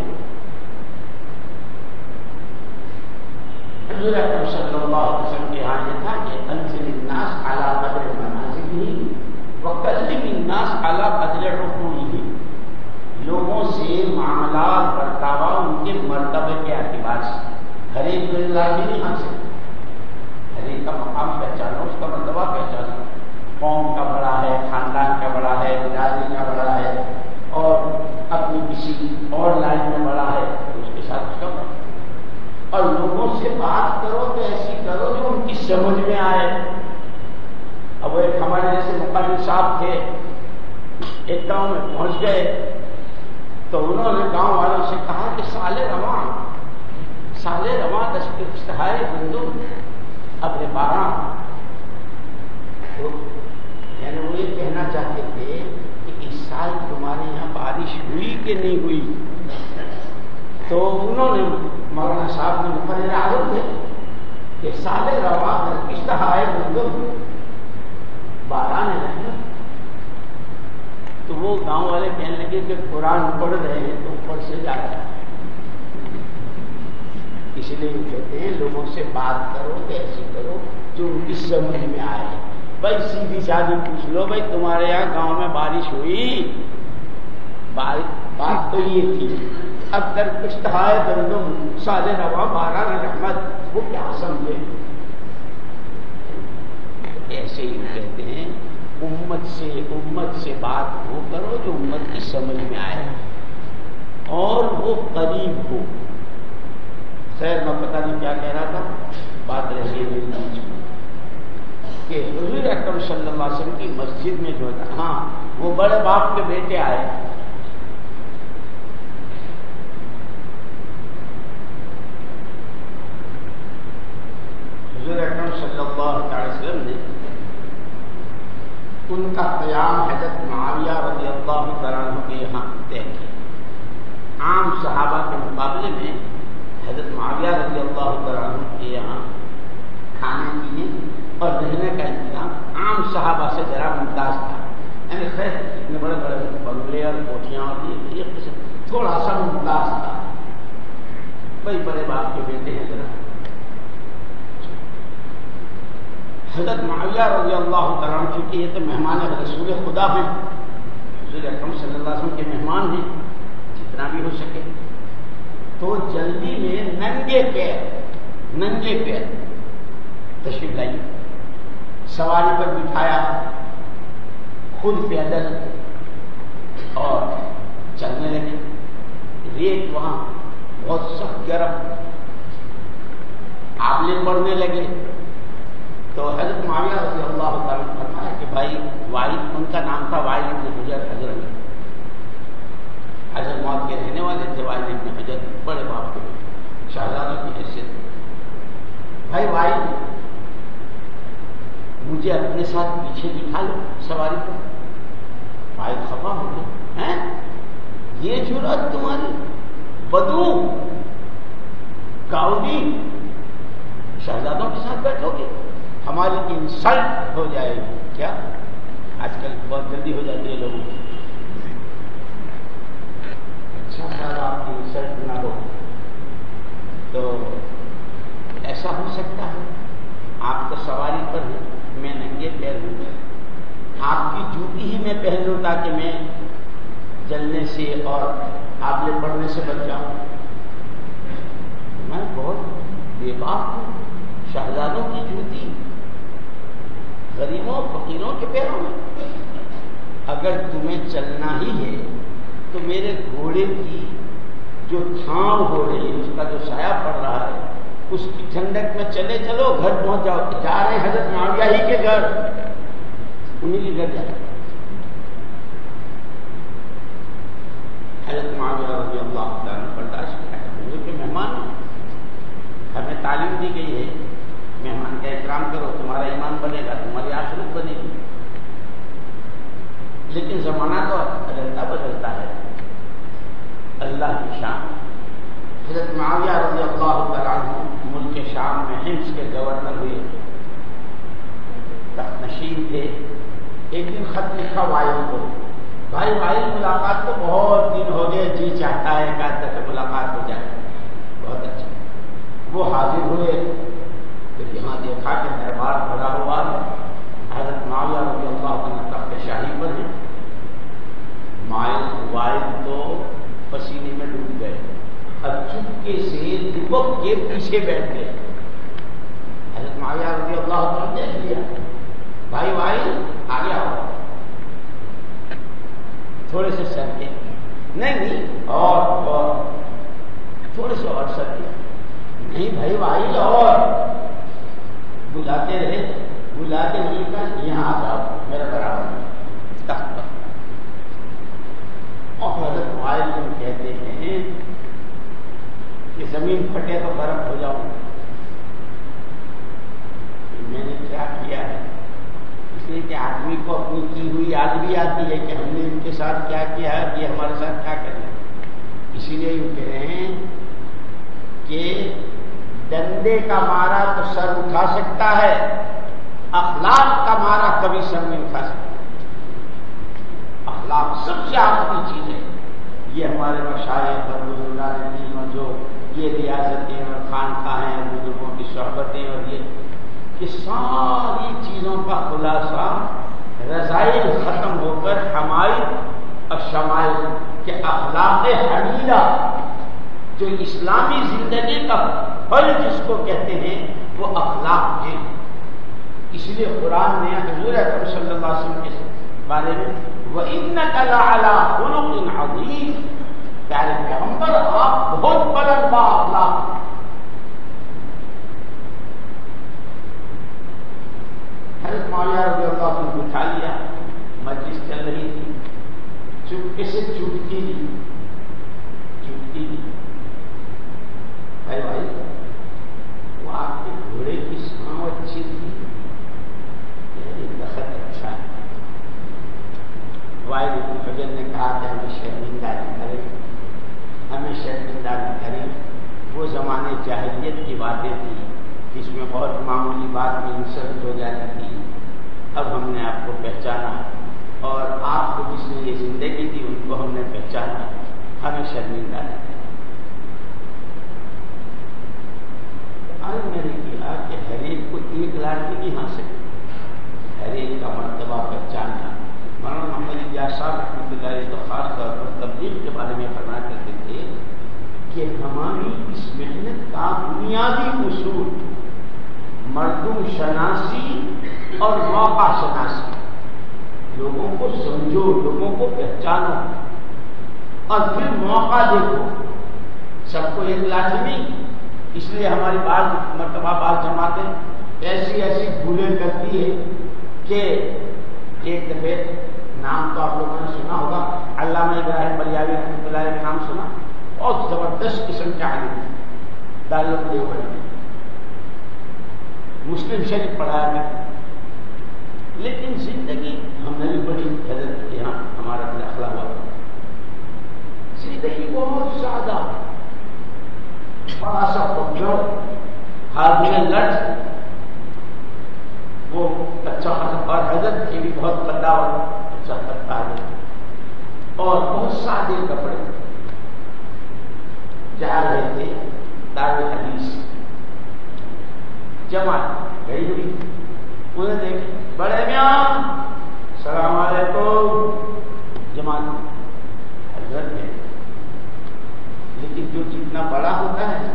حضور اکرم صلی اللہ علیہ وسلم کے یہاں یہ تھا کہ انزل الناس علی قدر منازلہم وکلم الناس علی قدر حقوقہم لوگوں سے معاملات برتاوا ان کے مرتبے کے اعتبار سے ہر ایک اللہ بھی نہیں حاصل ہر ایک کا مقام پہچانا اس کا مرتبہ پہچانا قوم کا بڑا ہے خاندان کا بڑا ہے برادری کا بڑا ہے اور اپنی کسی اور لائن میں بڑا ہے تو اس کے ساتھ اس کا بڑا اور لوگوں سے بات کرو تو ایسی کرو جو ان کی سمجھ میں آئے اب وہ ایک ہمارے جیسے مقرر صاحب تھے ایک گاؤں میں پہنچ گئے تو انہوں نے گاؤں والوں سے کہا کہ سالے رواں سالے رواں دست اشتہارے اپنے بارہ یعنی وہ یہ کہنا چاہتے تھے کہ اس سال تمہارے یہاں بارش ہوئی کہ نہیں ہوئی؟ تو انہوں نے مولانا صاحب نے مقرر عادت تھے کہ سال روا کر اشتہائے بندم بارہ نے رہنا تو وہ گاؤں والے کہنے لگے کہ قرآن پڑھ رہے ہیں تو اوپر سے جا رہا ہے اس لیے وہ کہتے ہیں، لوگوں سے بات کرو، ایسی کرو جو ان کی سمجھ میں آئے۔ بھائی سیدھی شادی پوچھ لو، بھائی تمہارے یہاں گاؤں میں بارش ہوئی؟ بات تو یہ تھی۔ اب در اشتہائے بندم سال روا بارہ رحمت، وہ کیا سمجھے؟ ایسے ہی کہتے ہیں، امت سے امت سے بات وہ کرو جو امت کی سمجھ میں آئے۔ اور وہ قریب ہو۔ خیر، میں پتہ نہیں کیا کہہ رہا تھا۔ بات رہی ہے کہ حضور اکرم صلی اللہ علیہ وسلم کی مسجد میں جو تھا ہاں وہ بڑے باپ کے بیٹے آئے۔ حضور اکرم صلی اللہ علیہ وسلم نے ان کا قیام حضرت معاویہ رضی اللہ تعالیٰ کے یہاں طے کیا۔ عام صحابہ کے مقابلے میں حضرت معاویہ رضی اللہ تعالیٰ کے یہاں کھانے پینے اور رہنے کا انتظام عام صحابہ سے ذرا ممتاز تھا۔ یعنی خیر اتنے بڑے بڑے بنگلے اور کوٹیاں اور یہ قسم، تھوڑا سا ممتاز تھا۔ بھائی، بڑے باپ کے بیٹے ہیں ذرا۔ حضرت معاویہ رضی اللہ تعالیٰ چونکہ یہ تو مہمان رسول خدا ہیں، حضور اکرم صلی اللہ علیہ وسلم کے مہمان ہیں، جتنا بھی ہو سکے۔ تو جلدی میں ننگے پیر ننگے پیر۔ تشریف لائی سواری پر بٹھایا، خود پیدل اور چلنے لگے۔ ریت وہاں بہت سخت گرم آبلے پڑنے لگے۔ تو حضرت معاویہ رضی اللہ تعالیٰ نے فرمایا کہ بھائی واحد ان کا نام تھا واحد ابن حضرت۔ حضرت کے رہنے والے تھے ابن حجر، بڑے باپ کے شہزادوں کی حیثیت بھائی واحد مجھے اپنے ساتھ پیچھے بٹھا لو، سواری پر۔ واحد خفا ہو گیا ہیں؟ یہ جرات تمہاری۔ بدو گاؤڈی شہزادوں کے ساتھ بیٹھو گے۔ ہماری انسلٹ ہو جائے گی۔ کیا؟ آج کل بہت جلدی ہو جاتی ہے لوگوں کی۔ اچھا سر آپ کی انسلٹ نہ ہو تو ایسا ہو سکتا ہے؟ آپ کو سواری پر میں ننگے پیر ہوں آپ کی جوتی ہی میں پہن لوں تاکہ میں جلنے سے اور آبلے پڑنے سے بچ جاؤں۔ میں بہت بے باک ہوں۔ شہزادوں کی جوتی غریبوں، فقیروں کے پیروں میں۔ اگر تمہیں چلنا ہی ہے تو میرے گھوڑے کی جو تھام ہو رہی ہے، اس کا جو سایہ پڑ رہا ہے، اس کی ٹھنڈک میں چلے چلو، گھر پہنچ جاؤ۔ جا رہے ہیں حضرت معاویہ ہی کے گھر۔ انہیں کے گھر جائے حضرت معاویہ رضی اللہ تعالیٰ نے برداشت کیا۔ حضور کے مہمان ہمیں تعلیم دی گئی ہے۔ مہمان کا احترام کرو، تمہارا ایمان بنے گا، تمہاری آشرت بنے گی۔ لیکن زمانہ تو بدلتا بدلتا ہے۔ اللہ کی شان۔ حضرت معاویہ رضی اللہ تعالیٰ ملک شام میں ہمس کے گورنر ہوئے۔ تخت نشین تھے۔ ایک دن خط لکھا وائل کو۔ بھائی، وائل ملاقات تو بہت دن ہو گئے۔ جی چاہتا ہے کہ ملاقات ہو جائے۔ بہت اچھا۔ وہ حاضر ہوئے۔ پھر یہاں دیکھا کہ دربار بھرا ہوا ہے۔ حضرت معاویہ رضی اللہ عنہ تخت شاہی پر ہے مائل وائل تو پسینے میں ڈوب گئے۔ اب چپکے سے دبک کے پیچھے بیٹھ گئے۔ حضرت معاویہ رضی اللہ عنہ دیکھ لیا۔ بھائی بھائی آگے آؤ۔ تھوڑے سے سر کے۔ نہیں نہیں، اور اور۔ تھوڑے سے اور سر کے۔ نہیں بھائی بھائی اور۔ بلاتے رہے۔ بلاتے ہوئے کا یہاں آ جاؤ میرا برابر۔ تخت پر اور حضرت موبائل کہتے ہیں کہ زمین پھٹے تو برف ہو جاؤں میں نے کیا کیا ہے؟ اس لیے کہ آدمی کو اپنی کی ہوئی یاد بھی آتی ہے کہ ہم نے ان کے ساتھ کیا کیا ہے، یہ ہمارے ساتھ کیا کرنا اسی لیے یہ کہہ رہے ہیں کہ ڈنڈے کا مارا تو سر اٹھا سکتا ہے۔ اخلاق کا مارا کبھی سر نہیں اٹھا سکتا۔ اخلاق سب سے آخری چیز ہے۔ یہ ہمارے مشاہد اور بزرگان دین اور جو یہ ریاستیں اور خانقاہیں اور بزرگوں کی صحبتیں اور یہ کہ ساری چیزوں کا خلاصہ رضائل ختم ہو کر ہماری اور شمائل کے اخلاق حمیدہ جو اسلامی زندگی کا پھل جس کو کہتے ہیں وہ اخلاق ہیں۔ اس لیے قرآن نے حضور اکرم صلی اللہ علیہ وسلم کے بارے میں وہ ان عظیم پیارے پیغمبر آپ بہت بلند با اخلاق حضرت مولانا رضی اللہ عنہ بٹھا لیا مجلس چل رہی تھی چپکے سے چپکی دی چپکی دی بھائی بھائی وہ آپ کے اچھا ہے واحد فجر نے کہا کہ ہمیں شرمندہ نہ کریں ہمیں شرمندہ نہ کریں وہ زمانے جاہلیت کی باتیں تھیں جس میں بہت معمولی بات میں انسلٹ ہو جاتی تھی اب ہم نے آپ کو پہچانا۔ اور آپ کو جس نے یہ زندگی دی ان کو ہم نے پہچانا۔ ہمیں شرمندہ۔ نہ کریں آج میں نے کہا کہ ہر ایک کو ایک لاٹھی نہیں حاصل ہر ایک کا مرتبہ پہچاننا مولانا محمد الیاس صاحب رحمۃ اللہ علیہ تو خاص طور پر تبلیغ کے بارے میں فرمایا کرتے تھے کہ ہماری اس محنت کا بنیادی اصول مردم شناسی اور موقع شناسی لوگوں کو سمجھو لوگوں کو پہچانو اور پھر موقع دیکھو سب کو ایک لاٹھی نہیں اس لیے ہماری بعض مرتبہ بعض جماعتیں ایسی ایسی بھولیں کرتی ہے کہ ایک دفعہ نام تو آپ لوگوں نے سنا ہوگا۔ علامہ ابراہیم بلیاوی رحمۃ اللہ کا نام سنا۔ اور زبردست قسم کے عالم دارالعلوم دیوبند میں مسلم شریف پڑھایا کرتے لیکن زندگی ہم نے بھی بڑی حضرت یہاں ہمارا داخلہ ہوا زندگی بہت زیادہ بڑا سا پکڑ ہاتھ میں لٹ وہ اچھا اور حضرت کی بھی بہت قدا اچھا کرتا ہے۔ اور بہت سادے کپڑے جا رہے تھے دار حدیث جماعت گئی ہوئی۔ انہیں دیکھ بڑے میاں، السلام علیکم۔ جماعت حضرت ہے لیکن جو جتنا بڑا ہوتا ہے،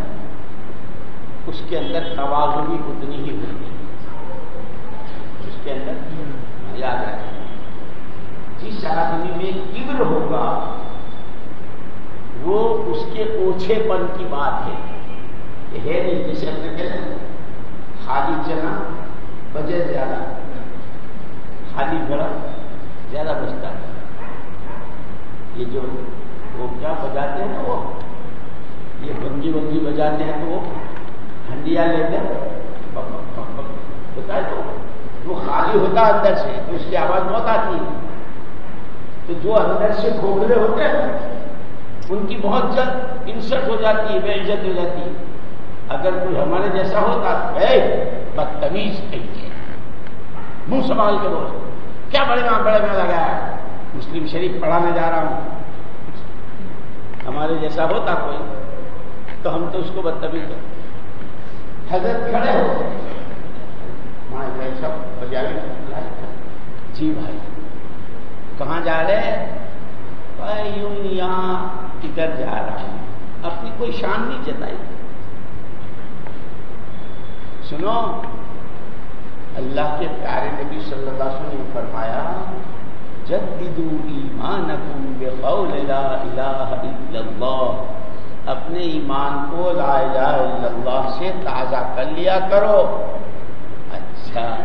اس کے اندر توازن بھی اتنی ہی ہوتی ہے۔ اس کے اندر یاد ہے جس آدمی میں کبر ہوگا وہ اس کے اوچھے پن کی بات ہے یہ ہے نہیں جیسے ہم نے کہتے ہیں خالی چنا بجے زیادہ خالی گھڑا زیادہ بچتا ہے یہ جو وہ کیا بجاتے ہیں نا وہ یہ بنگی بنگی بجاتے ہیں تو وہ ہنڈیا لیتے ہوتا ہے تو وہ خالی ہوتا اندر سے، تو اس کی آواز بہت آتی ہے۔ تو جو اندر سے کھوکھلے ہوتے ہیں، ان کی بہت جلد انسٹ ہو جاتی ہے، بے عزت ہو جاتی ہے۔ اگر کوئی ہمارے جیسا ہوتا، اے بدتمیز نہیں منہ سنبھال کے بول کیا بڑے میں بڑے میں لگایا مسلم شریف پڑھانے جا رہا ہوں۔ ہمارے جیسا ہوتا کوئی، تو ہم تو اس کو بدتمیز کرتے حضرت کھڑے ہو۔ سب جی بھائی، کہاں جا رہے یوں یہاں ادھر جا رہا ہوں۔ اپنی کوئی شان نہیں جتائی۔ سنو، اللہ کے پیارے نبی صلی اللہ علیہ وسلم نے فرمایا، جددو ایمانکم بقول لا الہ الا اللہ۔ اپنے ایمان کو لا الہ الا اللہ سے تازہ کر لیا کرو۔ اچھا۔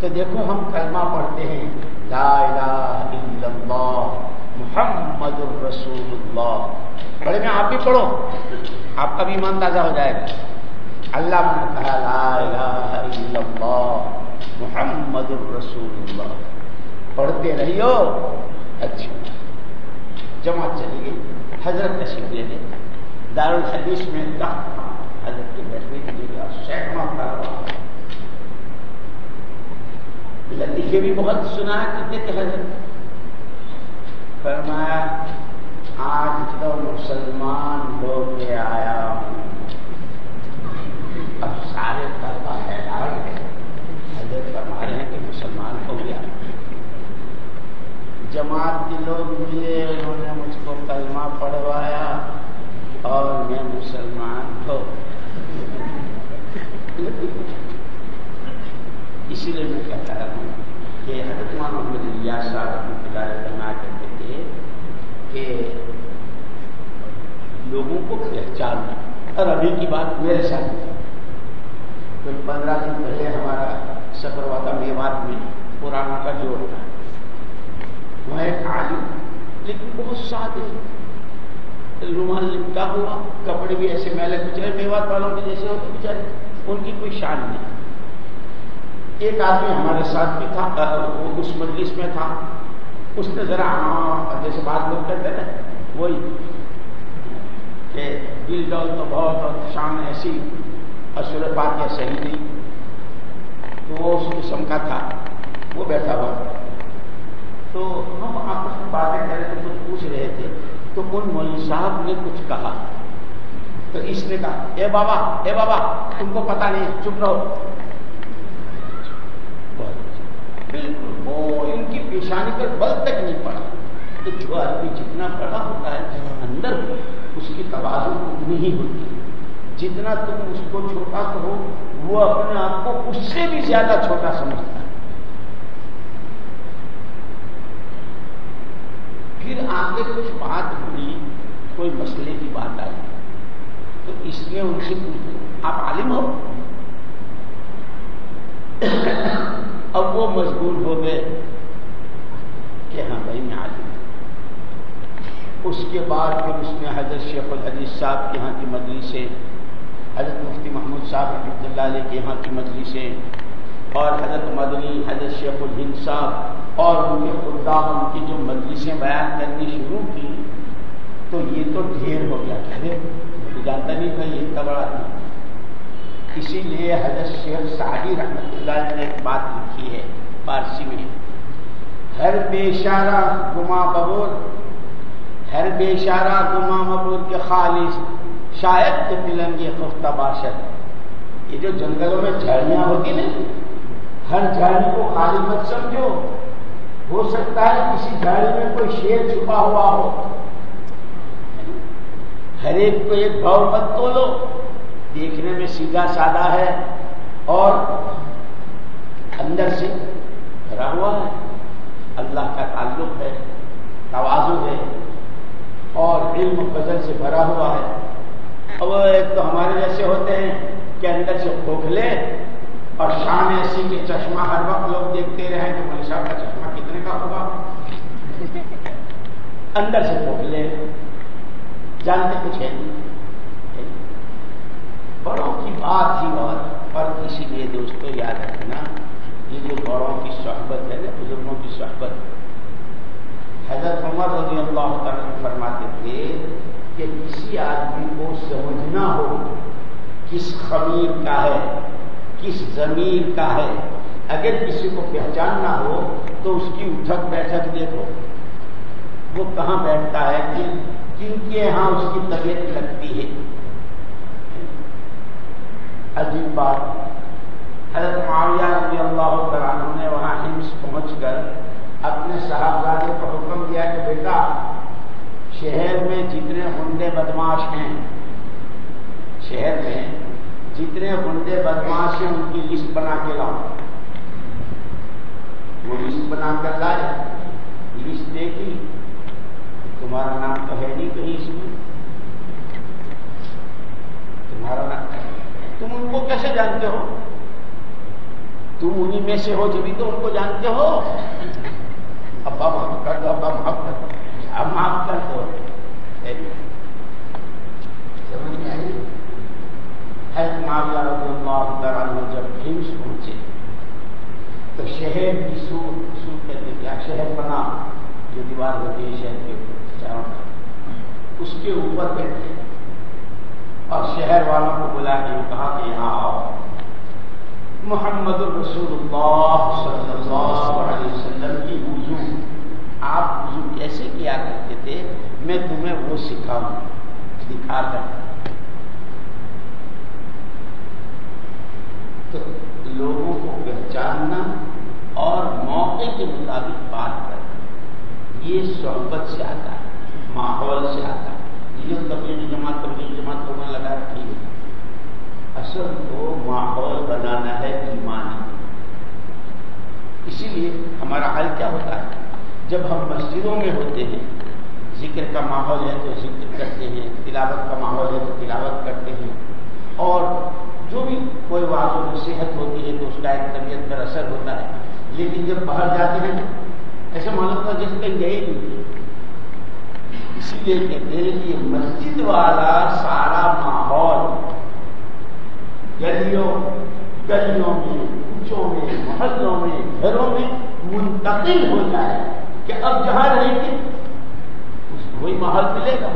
تو دیکھو ہم کلمہ پڑھتے ہیں، لا الہ الا اللہ، محمد الرسول اللہ پڑھے میں آپ بھی پڑھو، آپ کا بھی ایمان تازہ ہو جائے گا۔ اللہ نے کہا لا الہ الا اللہ، محمد الرسول اللہ پڑھتے رہیو۔ اچھا۔ جماعت چلی گئی۔ حضرت تشریف لے لے دار الحدیث میں حضرت کے بیٹھنے کے لیے سینکڑوں طلبا لطیفے بھی بہت سنا کتنے تھے حضرت فرمایا، آج تو مسلمان ہو کے آیا ہوں۔ اب سارے طلبا حیران حضرت فرما رہے ہیں کہ مسلمان ہو گیا۔ جماعت کے لوگ ملے، انہوں نے مجھ کو کلمہ پڑھوایا اور میں مسلمان ہو۔ اسی لیے میں کہتا رہا ہوں کہ حضرت محمد ریاض صاحب رحمۃ اللہ فرمایا کرتے تھے کہ لوگوں کو پہچان اور ابھی کی بات میرے ساتھ کوئی پندرہ دن پہلے ہمارا سفر ہوا تھا میوات میں پرانا کا جوڑ تھا۔ وہ ایک عالم، لیکن بہت سادے رومال لپٹا ہوا، کپڑے بھی ایسے میلے کچرے، میوات والوں کے جیسے ہوتے بیچارے، ان کی کوئی شان نہیں۔ ایک آدمی ہمارے ساتھ بھی تھا وہ اس مجلس میں تھا۔ اس نے ذرا ہاں جیسے بات لوگ کہتے نا، وہی کہ دل ڈول تو بہت شان ایسی اصول پاک صحیح نہیں تو وہ اس قسم کا تھا۔ وہ بیٹھا ہوا۔ تو ہم آپس میں باتیں کر رہے تھے، کچھ پوچھ رہے تھے۔ تو ان مولوی صاحب نے کچھ کہا۔ تو اس نے کہا، اے بابا اے بابا، تم کو پتا نہیں، چپ رہو۔ بالکل وہ ان کی پیشانی پر بل تک نہیں پڑا۔ تو جو آدمی جتنا بڑا ہوتا ہے اندر اس کی توازن اتنی ہی ہوتی۔ ہے جتنا تم اس کو چھوٹا کرو وہ اپنے آپ کو اس سے بھی زیادہ چھوٹا سمجھتا ہے۔ پھر آگے کچھ بات ہوئی کوئی مسئلے کی بات آئی۔ تو اس نے ان سے پوچھا، آپ عالم ہو؟ اب وہ مجبور ہو گئے کہ ہاں بھائی میں عالم اس کے بعد پھر اس نے حضرت شیخ الحدیث صاحب کے یہاں کی مجلسیں حضرت مفتی محمود صاحب رحمۃ اللہ علیہ کے یہاں کی مجلسیں اور حضرت مدنی، حضرت شیخ الہند صاحب، اور ان کے خدا ان کی جو مجلسیں بیان کرنی شروع کی، تو یہ تو ڈھیر ہو گیا۔ کہ جانتا نہیں تھا یہ اتنا بڑا نہیں اسی لیے حضرت شیخ سعدی رحمۃ اللہ نے ایک بات لکھی ہے فارسی میں۔ ہر بیشارہ گما ببور ہر بیشارہ گما مبور کے خالص، شاید کہ ملیں گے خفتہ باشد یہ جو جنگلوں میں جھاڑیاں ہوتی نا ہر جھاڑی کو خالی مت سمجھو۔ ہو سکتا ہے کسی جھاڑی میں کوئی شیر چھپا ہوا ہو۔ ہر ایک کو ایک بھاؤ مت تولو دیکھنے میں سیدھا سادہ ہے اور اندر سے بھرا ہوا ہے۔ اللہ کا تعلق ہے توازو ہے اور علم فضل سے بھرا ہوا ہے۔ اب ایک تو ہمارے جیسے ہوتے ہیں کہ اندر سے کھوکھلے اور شان ایسی کہ چشمہ ہر وقت لوگ دیکھتے رہے کہ مولوی صاحب کا چشمہ کتنے کا ہوگا؟ اندر سے کھوکھلے جانتے کچھ ہے نہیں بڑوں کی بات ہی اور اور اسی لیے دوستوں یاد رکھنا، یہ جو بڑوں کی صحبت ہے نا، بزرگوں کی صحبت، حضرت عمر رضی اللہ تعالیٰ فرماتے تھے کہ کسی آدمی کو سمجھنا ہو کس خمیر کا ہے، کس زمین کا ہے، اگر کسی کو پہچاننا ہو تو اس کی اٹھک بیٹھک دیکھو۔ وہ کہاں بیٹھتا ہے؟ کن کے یہاں اس کی طبیعت لگتی ہے؟ عجیب بات حضرت معاویہ رضی اللہ عنہ نے وہاں ہمس پہنچ کر اپنے صاحبزادے کو حکم دیا کہ بیٹا، شہر میں جتنے ہنڈے بدماش ہیں، شہر میں جتنے ہنڈے بدماش ہیں، ان کی لسٹ بنا کے لاؤ۔ وہ لسٹ بنا کر لائے۔ لسٹ دیکھی تمہارا نام تو ہے نہیں کہیں اس میں۔ تمہارا نام تم ان کو کیسے جانتے ہو؟ تم انہی میں سے ہو جبھی تو ان کو جانتے ہو۔ ابا معاف کر دو، ابا معاف کر دو اب معاف کر دو۔ سمجھ میں آئی؟ حضرت معاویہ رضی اللہ تعالیٰ جب ہمس پہنچے، تو شہر کی سور سور کہتے کیا؟ شہر بنا جو دیوار ہوتی ہے شہر کے چاروں اس کے اوپر بیٹھے۔ اور شہر والوں کو بلا کے کہا کہ یہاں آؤ۔ محمد الرسول اللہ صلی اللہ علیہ وسلم کی وضو۔ آپ وضو کیسے کیا کرتے تھے؟ میں تمہیں وہ سکھاؤں۔ دکھا کر۔ تو لوگوں کو پہچاننا اور موقع کے مطابق بات کرنا، یہ صحبت سے آتا ہے، ماحول سے آتا ہے۔ یہ تبلیغ جماعت تبلیغ جماعت کو میں لگا رکھی ہے۔ اصل کو ماحول بنانا ہے ایمانی اسی لیے ہمارا حل کیا ہوتا ہے؟ جب ہم مسجدوں میں ہوتے ہیں، ذکر کا ماحول ہے تو ذکر کرتے ہیں، تلاوت کا ماحول ہے تو تلاوت کرتے ہیں۔ اور جو بھی کوئی واضح و نصیحت ہوتی ہے تو اس کا ایک طبیعت پر اثر ہوتا ہے۔ لیکن جب باہر جاتے ہیں، ایسا معلوم تھا جس کہیں گئے نہیں۔ اسی لیے کہتے ہیں کہ مسجد والا سارا ماحول گلیوں گلیوں میں، کوچوں میں، محلوں میں، گھروں میں منتقل ہو جائے کہ اب جہاں رہیں گے، اس کو وہی ماحول ملے گا۔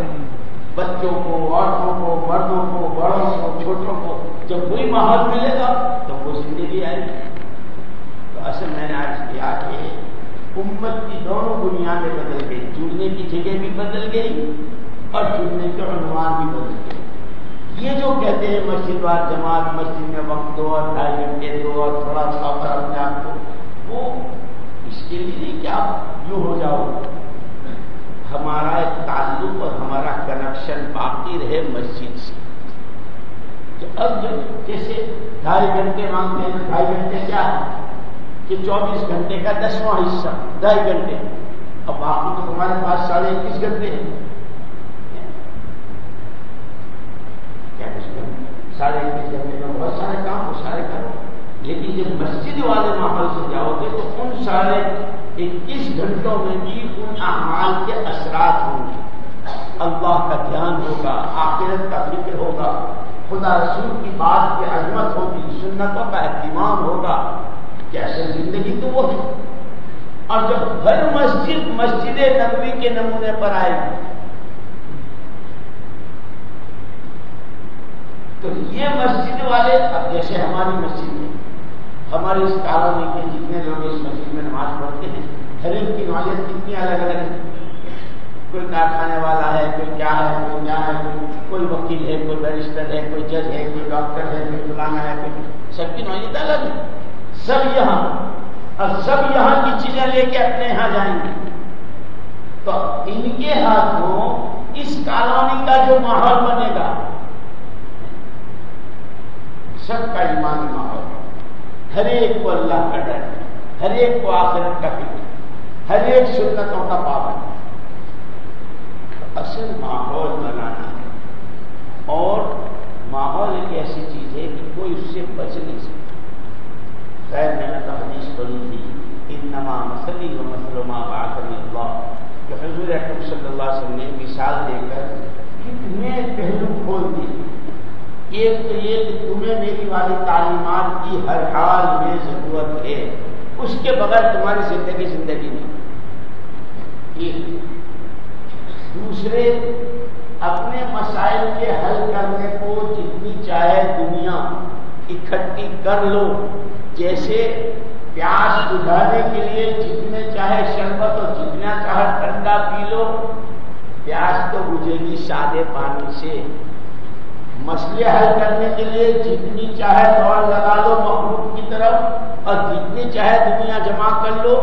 بچوں کو، عورتوں کو، مردوں کو، بڑوں کو، چھوٹوں کو جب وہی ماحول ملے گا، تو وہ زندگی آئے گی۔ تو اصل میں نے آج کیا کہ امت کی دونوں بنیادیں بدل گئی جڑنے کی جگہ بھی بدل گئی اور جڑنے کے عنوان بھی بدل گئے۔ یہ جو کہتے ہیں مسجد وار جماعت، مسجد میں وقت دو اور ڈھائی گھنٹے دو اور تھوڑا سا پر اپنے آپ کو، وہ اس کے لیے کیا یوں ہو جاؤ۔ ہمارا ایک تعلق اور ہمارا کنیکشن باقی رہے مسجد سے۔ کہ اب جب جیسے ڈھائی گھنٹے مانگتے ہیں ڈھائی گھنٹے کیا؟ کہ چوبیس گھنٹے کا دسواں حصہ، ڈھائی گھنٹے۔ اب باقی تو تمہارے پاس ساڑھے اکیس گھنٹے ہیں۔ سارے بہت سارے کام وہ سارے کرو لیکن جب مسجد والے ماحول سے جاؤ گے تو ان سارے اکیس گھنٹوں میں بھی ان اعمال کے اثرات ہوں گے۔ اللہ کا دھیان ہوگا، آخرت کا فکر ہوگا۔ خدا رسول کی بات کی عظمت ہوگی سنتوں کا اہتمام ہوگا۔ کیسے زندگی تو وہ ہے اور جب ہر مسجد مسجد نبوی کے نمونے پر آئے گی تو یہ مسجد والے، اب جیسے ہماری مسجد میں ہمارے اس کالونی کے جتنے لوگ اس مسجد میں نماز پڑھتے ہیں، ہر ایک کی نالج کتنی الگ الگ ہے۔ کوئی کارخانے والا ہے، کوئی کیا ہے، کوئی کیا ہے، کوئی وکیل ہے، کوئی بیرسٹر ہے، کوئی جج ہے، کوئی ڈاکٹر ہے، کوئی فلانا ہے، کوئی سب کی نالج الگ ہے۔ سب یہاں، اور سب یہاں کی چیزیں لے کے اپنے یہاں جائیں گے۔ تو ان کے ہاتھوں اس کالونی کا جو ماحول بنے گا، سب کا ایمانی ماحول ہر ایک کو اللہ کا ڈر ہر ایک کو آخرت کا فکر ہر ایک سنتوں کا پابند اصل ماحول بنانا ہے، اور ماحول ایک ایسی چیز ہے کہ کوئی اس سے بچ نہیں سکتا۔ خیر میں نے تو حدیث پڑھی تھی۔ ان نما مسلی و مسلما باخر اللہ۔ کہ حضور اکرم صلی اللہ علیہ وسلم نے مثال دے کر کتنے پہلو کھول دیے۔ ایک تو یہ کہ تمہیں میری والی تعلیمات کی ہر حال میں ضرورت ہے۔ اس کے بغیر تمہاری زندگی زندگی نہیں۔ دوسرے اپنے مسائل کے حل کرنے کو جتنی چاہے دنیا اکٹھی کر لو۔ جیسے پیاس بجھانے کے لیے جتنے چاہے شربت اور جتنا چاہے ٹھنڈا پی لو، پیاس تو بجھے گی سادے پانی سے۔ مسئلے حل کرنے کے لیے جتنی چاہے دوڑ لگا لو مخلوق کی طرف اور جتنی چاہے دنیا جمع کر لو۔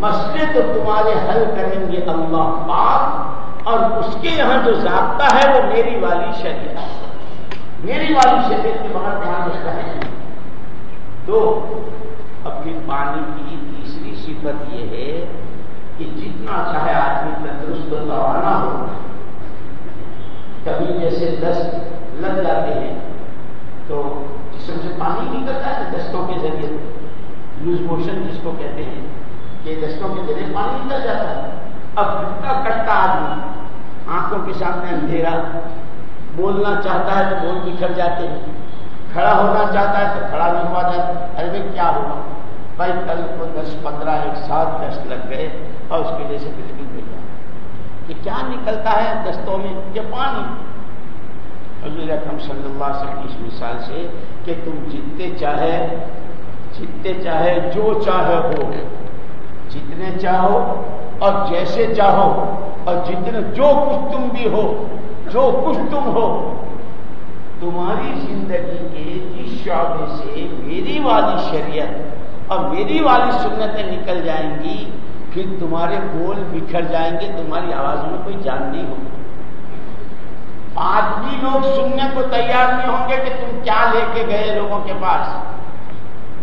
مسئلے تو تمہارے حل کریں گے اللہ پاک، اور اس کے یہاں جو ضابطہ ہے وہ میری والی شریعت۔ میری والی شریعت کے بغیر دھیان رکھتا ہے۔ تو اپنی پانی کی تیسری صفت یہ ہے کہ جتنا چاہے آدمی تندرست روانہ ہو۔ کبھی جیسے دست لگ جاتے ہیں، تو جسم سے پانی نکلتا ہے دستوں کے ذریعے۔ لوز موشن جس کو کہتے ہیں کہ دستوں کے ذریعے پانی نکل جاتا ہے۔ اب کٹتا کٹتا آدمی، آنکھوں کے سامنے اندھیرا بولنا چاہتا ہے تو بول بکھر جاتے ہیں۔ کھڑا ہونا چاہتا ہے تو کھڑا نہیں ہوا جاتا ارے بھائی، کیا ہوگا بھائی، کل کو دس پندرہ ایک سات دست لگ گئے اور اس کی وجہ سے بالکل بھیجا یہ کیا نکلتا ہے دستوں میں؟ یہ پانی۔ حضور اکرم صلی اللہ علیہ وسلم اس مثال سے کہ تم جتنے چاہے جتنے چاہے، جو چاہے ہو، جتنے چاہو اور جیسے چاہو اور جتنے، جو کچھ تم بھی ہو جو کچھ تم ہو، تمہاری زندگی کے جس شعبے سے میری والی شریعت اور میری والی سنتیں نکل جائیں گی، پھر تمہارے بول بکھر جائیں گے، تمہاری آوازوں میں کوئی جان نہیں ہوگی۔ آج بھی لوگ سننے کو تیار نہیں ہوں گے کہ تم کیا لے کے گئے لوگوں کے پاس۔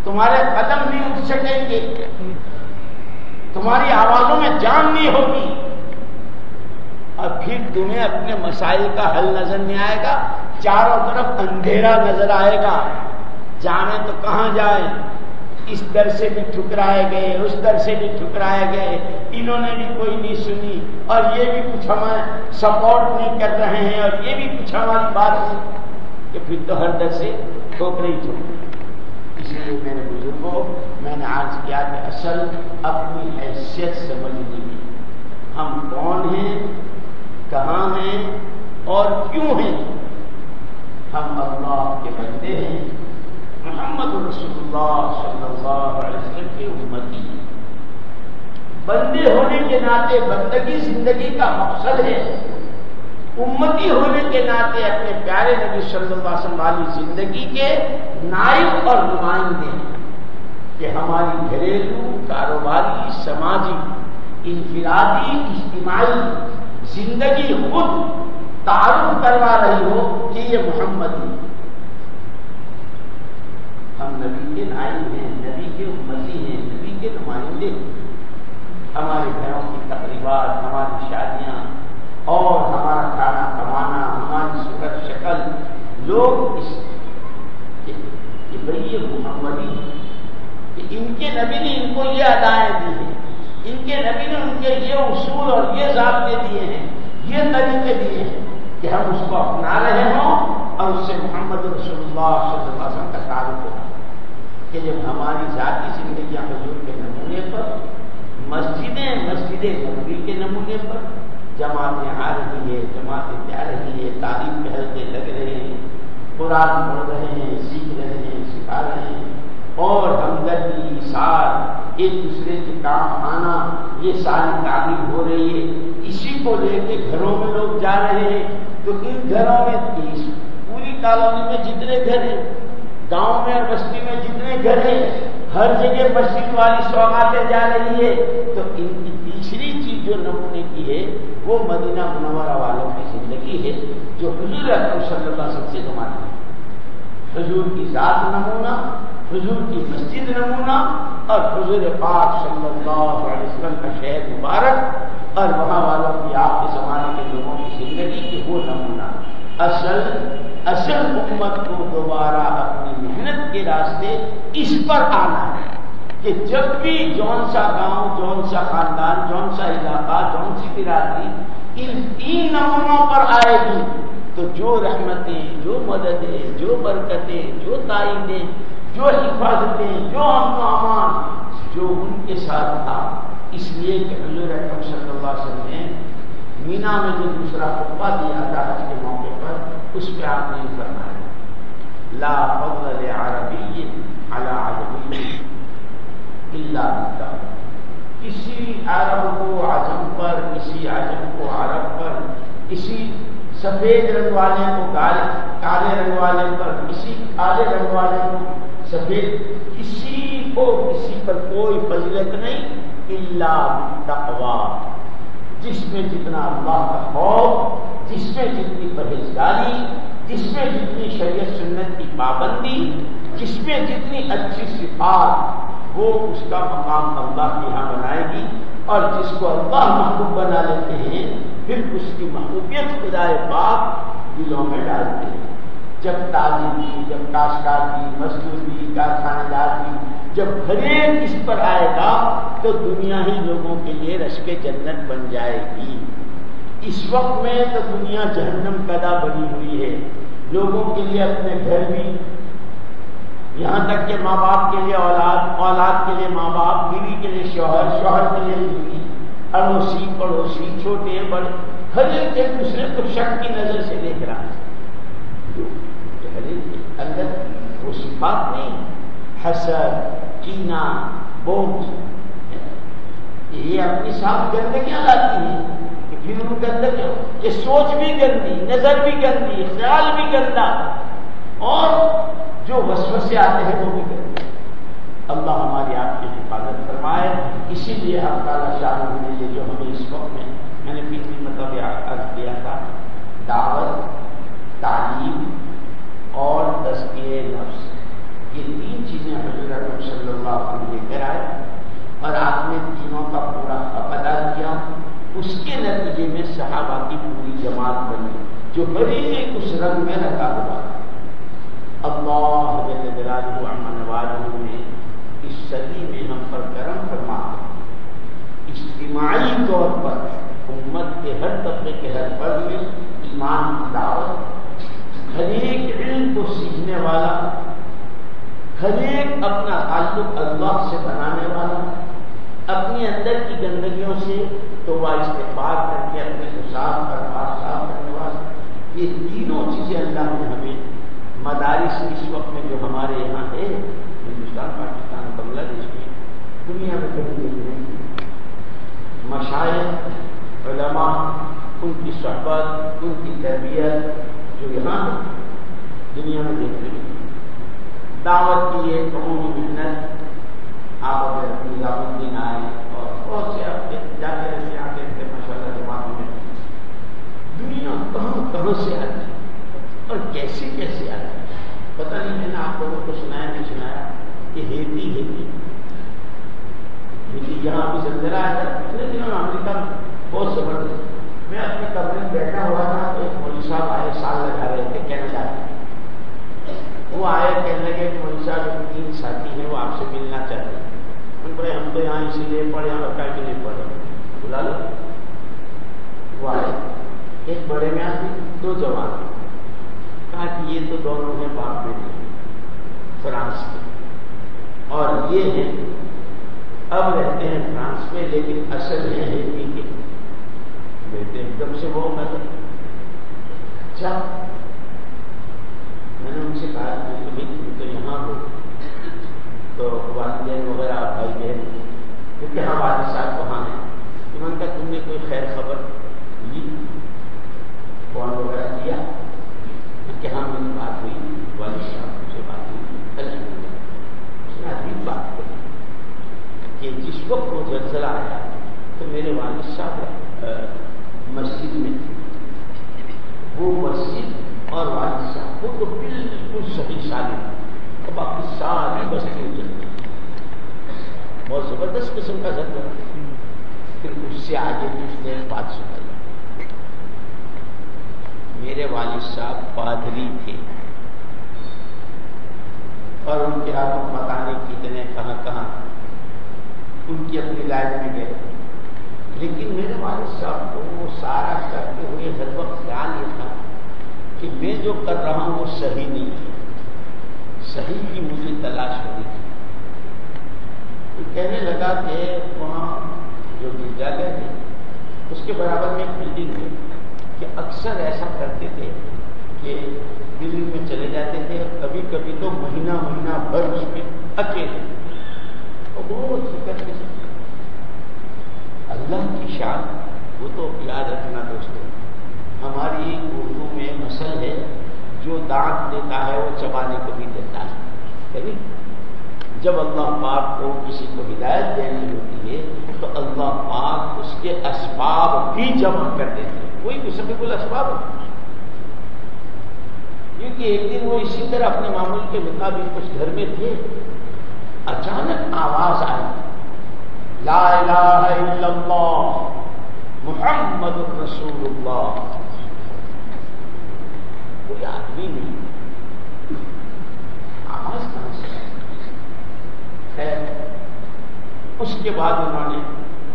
تمہارے قدم نہیں اٹھ سکیں گے۔ تمہاری آوازوں میں جان نہیں ہوگی۔ اور پھر تمہیں اپنے مسائل کا حل نظر نہیں آئے گا، چاروں طرف اندھیرا نظر آئے گا۔ جانے تو کہاں جائیں؟ اس در سے بھی ٹھکرائے گئے، اس در سے بھی ٹھکرائے گئے۔ انہوں نے بھی کوئی نہیں سنی۔ اور یہ بھی کچھ ہمیں سپورٹ نہیں کر رہے ہیں۔ اور یہ بھی کچھ ہماری بات نہیں کہ پھر تو ہر در سے ٹھوکر ہی ٹھوک۔ اس لیے میرے بزرگوں، میں نے آج کیا کہ اصل اپنی حیثیت سمجھنی ہے ہم کون ہیں؟ کہاں ہیں اور کیوں ہیں؟ ہم اللہ کے بندے ہیں۔ محمد رسول اللہ صلی اللہ علیہ وسلم کی امتی۔ بندے ہونے کے ناطے بندگی زندگی کا مقصد ہے۔ امتی ہونے کے ناطے اپنے پیارے نبی صلی اللہ علیہ وسلم والی زندگی کے نائب اور نمائندے ہیں۔ کہ ہماری گھریلو، کاروباری، سماجی، انفرادی، اجتماعی زندگی خود تعارف کروا رہی ہو کہ یہ محمدی ہم نبی کے نائب ہیں، نبی کے امتی ہیں، نبی کے نمائندے ہمارے گھروں کی تقریبات، ہماری شادیاں اور ہمارا کھانا کمانا ہماری صورت شکل، لوگ اس کہ بھائی یہ محمدی کہ ان کے نبی نے ان کو یہ ادائیں دی۔ ہیں ان کے نبی نے ان کے یہ اصول اور یہ ضابطے دیے ہیں، یہ طریقے دیے ہیں کہ ہم اس کو اپنا رہے ہوں اور اس سے محمد رسول اللہ صلی اللہ علیہ وسلم کا تعلق ہو۔ کہ جب ہماری ذاتی زندگیاں حضور کے نمونے پر، مسجدیں مسجد نبوی کے نمونے پر جماعتیں آ رہی ہے جماعتیں جا رہی ہے، تعلیم کے حلقے لگ رہے ہیں، قرآن پڑھ رہے ہیں، سیکھ رہے ہیں، سکھا رہے ہیں۔ اور ہمدردی، ساتھ، ایک دوسرے کے کام آنا، یہ ساری تعلیم ہو رہی ہے۔ اسی کو لے کے گھروں میں لوگ جا رہے ہیں۔ تو ان گھروں میں تیس، پوری کالونی میں جتنے گھر ہیں، گاؤں میں اور بستی میں جتنے گھر ہیں، ہر جگہ مسجد والی سوگاتیں جا رہی ہے۔ تو ان کی تیسری چیز جو نمونے کی ہے، وہ مدینہ منورہ والوں کی زندگی ہے، جو حضور اکرم صلی اللہ علیہ وسلم سے زمانہ ہے حضور کی ذات نمونہ، حضور کی مسجد نمونہ، اور حضور پاک صلی اللہ علیہ وسلم کا شہر مبارک، اور وہاں والوں کی آپ کے زمانے کے لوگوں کی زندگی کی وہ نمونہ۔ اصل اصل امت کو دوبارہ اپنی محنت کے راستے اس پر آنا ہے کہ جب بھی جون سا گاؤں، جون سا خاندان، جون سا علاقہ، جون سی برادری ان تین نمونوں پر آئے گی۔ تو جو رحمتیں، جو مددیں، جو برکتیں، جو تعینیں جو حفاظتیں، جو امن و امان، جو ان کے ساتھ تھا۔ اس لیے کہ حضور اکرم صلی اللہ علیہ وسلم نے مینا میں جو دوسرا خطبہ دیا تھا حج کے موقع پر، اس پہ آپ نے فرمایا۔ لا فضل عربی علی عربی الا بالله کسی عرب کو عجم پر، کسی عجم کو عرب پر، کسی سفید رنگ والے کو کالے رنگ والے پر کسی کالے رنگ والے کو سفید۔ کسی کو، کسی پر کوئی فضلت نہیں اللہ تقوا جس میں جتنا اللہ کا خوف، جس میں جتنی پرہیزگاری، جس میں جتنی شریعت سنت کی پابندی، جس میں جتنی اچھی صفات، وہ اس کا مقام اللہ کے یہاں بنائے گی اور جس کو اللہ محبوب بنا لیتے ہیں، پھر اس کی محبوبیت خدائے پاک دلوں میں ڈالتے ہیں۔ جب تعلیم کی جب کاشکار کی مزدوری کارخانہ دار کی جب ہر ایک اس پر آئے گا تو دنیا ہی لوگوں کے لیے رش کے جنت بن جائے گی۔ اس وقت میں تو دنیا جہنم پیدا بنی ہوئی ہے۔ لوگوں کے لیے اپنے گھر بھی، یہاں تک کہ ماں باپ کے لیے اولاد اولاد کے لیے ماں باپ، بیوی کے لیے شوہر شوہر کے لیے بیوی، اڑوسی، پڑوسی، چھوٹے، بڑے، ہر ایک ایک دوسرے کو شک کی نظر سے دیکھ رہا ہے۔ اندر وہ صفات نہیں۔ حسد چینا بوجھ یہ اپنی ساتھ گندگیاں لاتی ہیں کہ پھر ان گندگیوں یہ سوچ بھی گندی، نظر بھی گندی، خیال بھی گندا۔ اور جو وسوسے آتے ہیں وہ بھی گندے۔ اللہ ہماری آپ کی حفاظت فرمائے۔ اسی لیے ہم تعالیٰ شاہ نے جو ہمیں اس وقت میں میں نے پچھلی مطلب عرض کیا تھا۔ دعوت، تعلیم اور تذکیے نفس۔ یہ تین چیزیں حضرت صلی اللہ علیہ وسلم لے کر آئے اور آپ نے تینوں کا پورا حق ادا کیا۔ اس کے نتیجے میں صحابہ کی پوری جماعت بنی، جو ہر ایک اس رنگ میں رکھا ہوا۔ اللہ نواز نے اس صدی میں ہم پر کرم فرما اجتماعی طور پر امت کے ہر طبقے کے ہر فرد میں ایمان دعوت ہر ایک علم کو سیکھنے والا ہر ایک اپنا تعلق اللہ سے بنانے والا، اپنی اندر کی گندگیوں سے تو وہ استفاد کر کے اپنے کو صاف کر صاف کرنے والا۔ یہ تینوں چیزیں اللہ نے ہمیں مدارس اس وقت میں جو ہمارے یہاں ہے ہندوستان، پاکستان، بنگلہ دیش میں، دنیا میں کہیں نہیں مشاعر، علماء، ان کی صحبت، ان کی تربیت جو یہاں دنیا میں دیکھ رہی ہے دعوت کی ایک عمومی محنت آپ اگر نظام الدین آئے اور بہت سے آپ جاتے رہتے آتے رہتے ماشاء اللہ جماعتوں میں دنیا کہاں کہاں سے آتی اور کیسے کیسے آتی پتہ نہیں، میں نے آپ لوگوں کو سنایا، نہیں سنایا کہ ہیتی ہیتی۔ ہیتی یہاں بھی زلزلہ آیا تھا، پچھلے دنوں میں امریکہ میں بہت زبردست میں اپنے کمرے میں بیٹھا ہوا تھا تو ایک مولوی صاحب آئے، سال لگا رہے تھے کینیڈا میں وہ آئے کہنے لگے کہ مولوی صاحب تین ساتھی ہیں، وہ آپ سے ملنا چاہتے ہیں۔ ان کو ہم تو یہاں اسی لیے پڑھے اور کا کے لیے پڑھے۔ بلا لو۔ وہ آئے ایک بڑے میں آتے دو جوان۔ کہا کہ یہ تو دونوں ہیں باپ بیٹے، فرانس کے۔ اور یہ ہیں، اب رہتے ہیں فرانس میں، لیکن اصل ہے ہندی کے۔ بیٹے، ایک دم سے وہ مطلب اچھا۔ میں نے ان سے کہا کہ کبھی تم تو یہاں ہو۔ تو والدین وغیرہ آپ بھائی بہن کیونکہ ہاں والد صاحب وہاں ہیں۔ تو میں نے کہا، تم نے کوئی خیر خبر لی؟ فون وغیرہ دیا کہ ہاں میری بات ہوئی۔ والد صاحب سے بات ہوئی۔ الحمد اس نے عجیب بات کری کہ جس وقت وہ زلزلہ آیا، تو میرے والد صاحب مسجد میں تھے۔ وہ مسجد اور والد صاحب وہ تو بالکل صحیح سالم اور باقی ساری بستی اجل بہت زبردست قسم کا زندہ پھر اس سے آگے بھی اس نے بات سنائی۔ میرے والد صاحب پادری تھے۔ اور ان کے ہاتھوں پتا نہیں کتنے کہاں کہاں ان کی اپنی لائف میں گئے لیکن میرے والد صاحب کو وہ سارا کرتے ہوئے ہر وقت خیال یہ تھا کہ میں جو کر رہا ہوں وہ صحیح نہیں ہے۔ صحیح کی مجھے تلاش ہو رہی تھی کہنے لگا کہ وہاں جو گرجا گھر ہے اس کے برابر میں ایک بلڈنگ ہے کہ اکثر ایسا کرتے تھے کہ بلڈنگ میں چلے جاتے تھے کبھی کبھی تو مہینہ مہینہ بھر اس میں اکیلے۔ اور بہت فکر کے اللہ کی شان، وہ تو یاد رکھنا دوستوں ہماری اردو میں مسل ہے، جو دانت دیتا ہے، وہ چبانے کو بھی دیتا ہے۔ جب اللہ پاک کو کسی کو ہدایت دینی ہوتی ہے، تو اللہ پاک اس کے اسباب بھی جمع کر دیتے ہیں۔ کوئی بھی سبھی بول اسباب کیونکہ ایک دن وہ اسی طرح اپنے معمول کے مطابق اس گھر میں تھے، اچانک آواز آئی۔ لا الہ الا اللہ۔ محمد رسول اللہ۔ کوئی آدمی نہیں۔ آواز کہاں سے اس کے بعد انہوں نے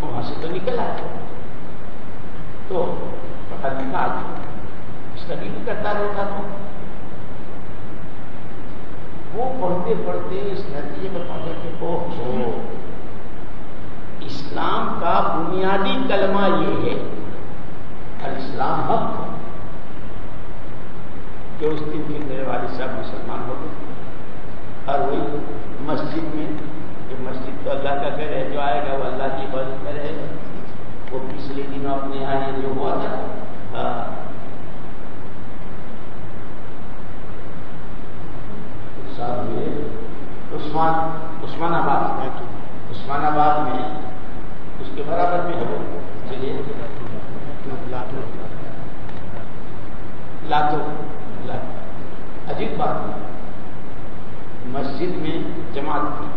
وہاں سے تو نکل آیا تو پتا نکال اسٹڈی بھی کرتا رہتا تھا۔ وہ پڑھتے پڑھتے اس نتیجے میں پہنچے کہ او ہو۔ اسلام کا بنیادی کلمہ یہ ہے اور اسلام حق کہ اس دن پھر میرے والد صاحب مسلمان ہو گئے۔ اور وہی مسجد میں کہ مسجد تو اللہ کا گھر ہے، جو آئے گا وہ اللہ کی عبادت کرے گا۔ وہ پچھلے دنوں اپنے یہاں یہ جو ہوا تھا عثمان عثمان آباد۔ عثمان آباد میں اس کے برابر میں ہے چلیے لاتو عجیب بات مسجد میں جماعت تھی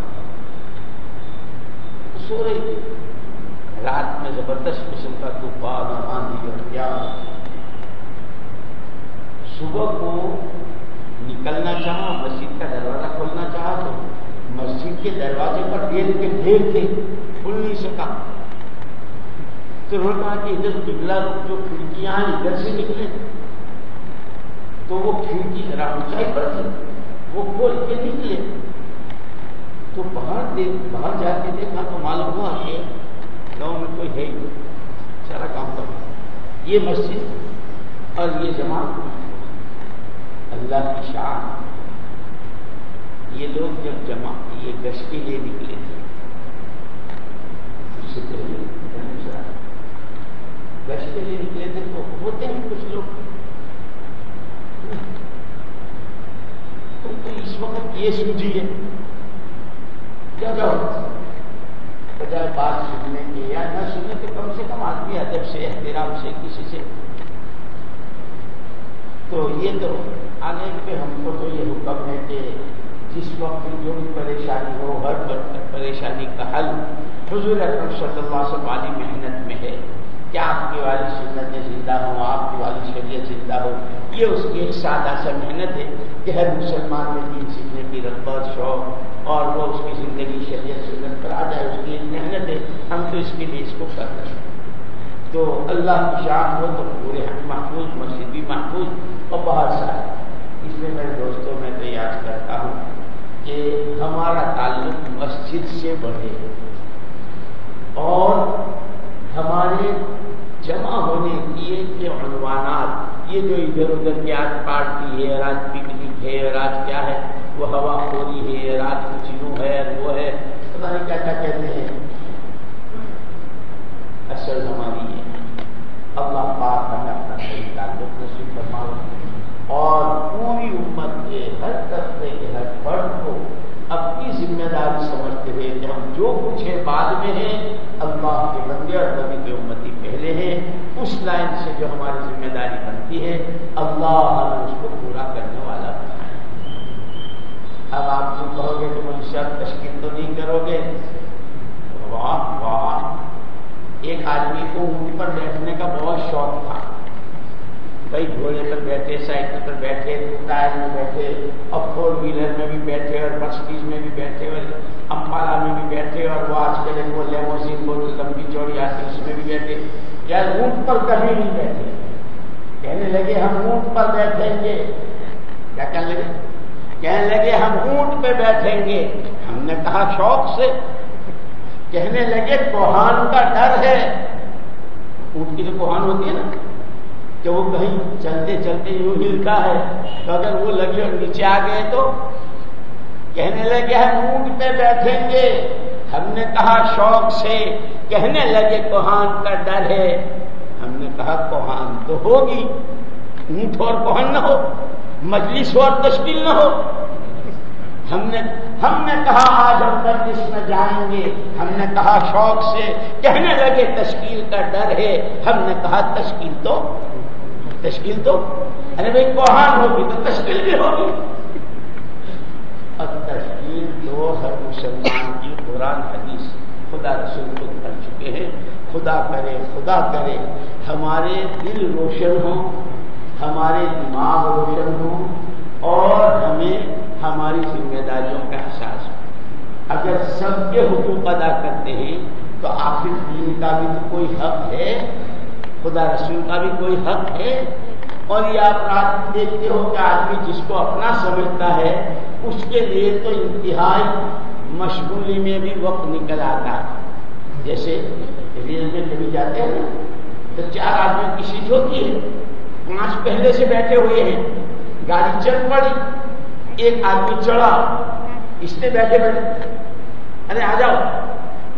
سو رہی تھی رات میں زبردست قسم کا طوفان اور آندھی اور کیا صبح کو نکلنا چاہا مسجد کا دروازہ کھولنا چاہا تو مسجد کے دروازے پر ریل کے ڈھیر تھے کھل نہیں سکا۔ تو انہوں نے کہا کہ ادھر پگلا جو کھڑکیاں ادھر سے نکلے۔ تو وہ کھڑکی ذرا اونچائی پر تھی۔ وہ کھول کے نکلے۔ تو باہر دیکھ، باہر جا کے دیکھا تو معلوم ہوا کہ گاؤں میں کوئی ہے ہی سارا کام کر۔ یہ مسجد اور یہ جماعت۔ اللہ کی شان۔ یہ لوگ جب جمع یہ گش کے لیے نکلے تھے۔ اس سے پہلے گش کے لیے نکلے تھے تو ہوتے ہیں کچھ لوگ۔ تو اس وقت یہ سوجیے بجائے بات سننے کی یا نہ سننے تو کم سے کم آدمی ادب سے، احترام سے، کسی سے۔ تو یہ تو آنے پہ ہم کو تو یہ حکم ہے کہ جس وقت جو بھی پریشانی ہو، ہر پریشانی کا حل حضور اکرم صلی اللہ سے والی محنت میں ہے۔ کہ آپ کی والی سنت زندہ ہو آپ کی والی شریعت زندہ ہو؟ یہ اس کی ایک سادہ سا محنت ہے کہ ہر مسلمان میں دین سیکھنے کی رغبت، شوق اور وہ اس کی زندگی شریعت سنت پر آ جائے، اس کی ایک محنت ہے۔ ہم تو اس کے لیے اس کو کر رہے ہیں۔ تو اللہ کی شان ہو تو پورے محفوظ، مسجد بھی محفوظ اور بہت سارے۔ اس میں میرے دوستوں، میں تو یاد کرتا ہوں کہ ہمارا تعلق مسجد سے بڑھے اور ہمارے جمع ہونے کی جو عنوانات، یہ جو ادھر ادھر کی آج پارٹی ہے، آج پکنک ہے، آج کیا ہے، وہ ہوا خوری ہے رات کچھ یوں ہے، وہ ہے پتا نہیں کیا کیا کہتے ہیں۔ اصل ہماری ہے۔ اللہ پاک ہمیں اپنا صحیح تعلق نصیب فرماؤ۔ اور پوری امت کے ہر طبقے کے ہر فرد کو اپنی ذمہ داری سمجھتے ہوئے کہ ہم جو کچھ ہے بعد میں ہیں، اللہ کے بندے اور نبی کے امتی پہلے ہیں۔ اس لائن سے جو ہماری ذمہ داری بنتی ہے، اللہ ہمیں اس کو پورا کرنے والا اب آپ جو کہو گے کہ منشیات تشکیل تو نہیں کرو گے، واہ واہ۔ ایک آدمی کو اونٹ پر بیٹھنے کا بہت شوق تھا۔ کئی گھوڑے پر بیٹھے، سائیکل پر بیٹھے، ٹائر میں بیٹھے، اور فور ویلر میں بھی بیٹھے، اور مرسڈیز میں بھی بیٹھے، اور امبالا میں بھی بیٹھے، اور وہ آج کل وہ لیموزین کو جو لمبی چوڑی آتی اس میں بھی بیٹھے۔ یار اونٹ پر کبھی نہیں بیٹھے۔ کہنے لگے ہم اونٹ پر بیٹھیں گے۔ کیا کہنے لگے؟ کہنے لگے ہم اونٹ پہ بیٹھیں گے۔ ہم نے کہا شوق سے۔ کہنے لگے کوہان کا ڈر ہے۔ اونٹ کی جو کوہان ہوتی ہے نا۔ کہ وہ کہیں چلتے چلتے یوں ہلتا ہے، تو اگر وہ لگے اور نیچے آ گئے تو کہنے لگے، ہم اونٹ پہ بیٹھیں گے۔ ہم نے کہا، شوق سے کہنے لگے، کوہان کا ڈر ہے۔ ہم نے کہا، کوہان تو ہوگی۔ اونٹ اور کوہن نہ ہو، مجلس اور تشکیل نہ ہو۔ ہم نے ہم نے کہا، آج ہم تک میں جائیں گے۔ ہم نے کہا، شوق سے کہنے لگے، تشکیل کا ڈر ہے۔ ہم نے کہا، تشکیل تو تشکیل تو یعنی ارے بھائی کوہان ہوگی تو تشکیل بھی ہوگی۔ اب تشکیل تو ہر مسلمان کی قرآن حدیث۔ خدا رسول کو کر چکے ہیں۔ خدا کرے خدا کرے۔ ہمارے دل روشن ہوں۔ ہمارے دماغ روشن ہوں۔ اور ہمیں ہماری ذمہ داریوں کا احساس ہو۔ اگر سب کے حقوق ادا کرتے ہیں تو آخر دین کا بھی تو کوئی حق ہے۔ خدا رسول کا بھی کوئی حق ہے؟ اور یہ آپ رات دیکھتے ہو کہ آدمی جس کو اپنا سمجھتا ہے، اس کے لیے تو انتہائی مشغولی میں بھی وقت نکل آتا ہے۔ جیسے ریل میں کبھی جاتے ہیں تو چار آدمی کی سیٹ ہوتی ہے۔ پانچ پہلے سے بیٹھے ہوئے ہیں۔ گاڑی چل پڑی۔ ایک آدمی چڑھا۔ اس نے بیٹھے بیٹھے، ارے آ جاؤ۔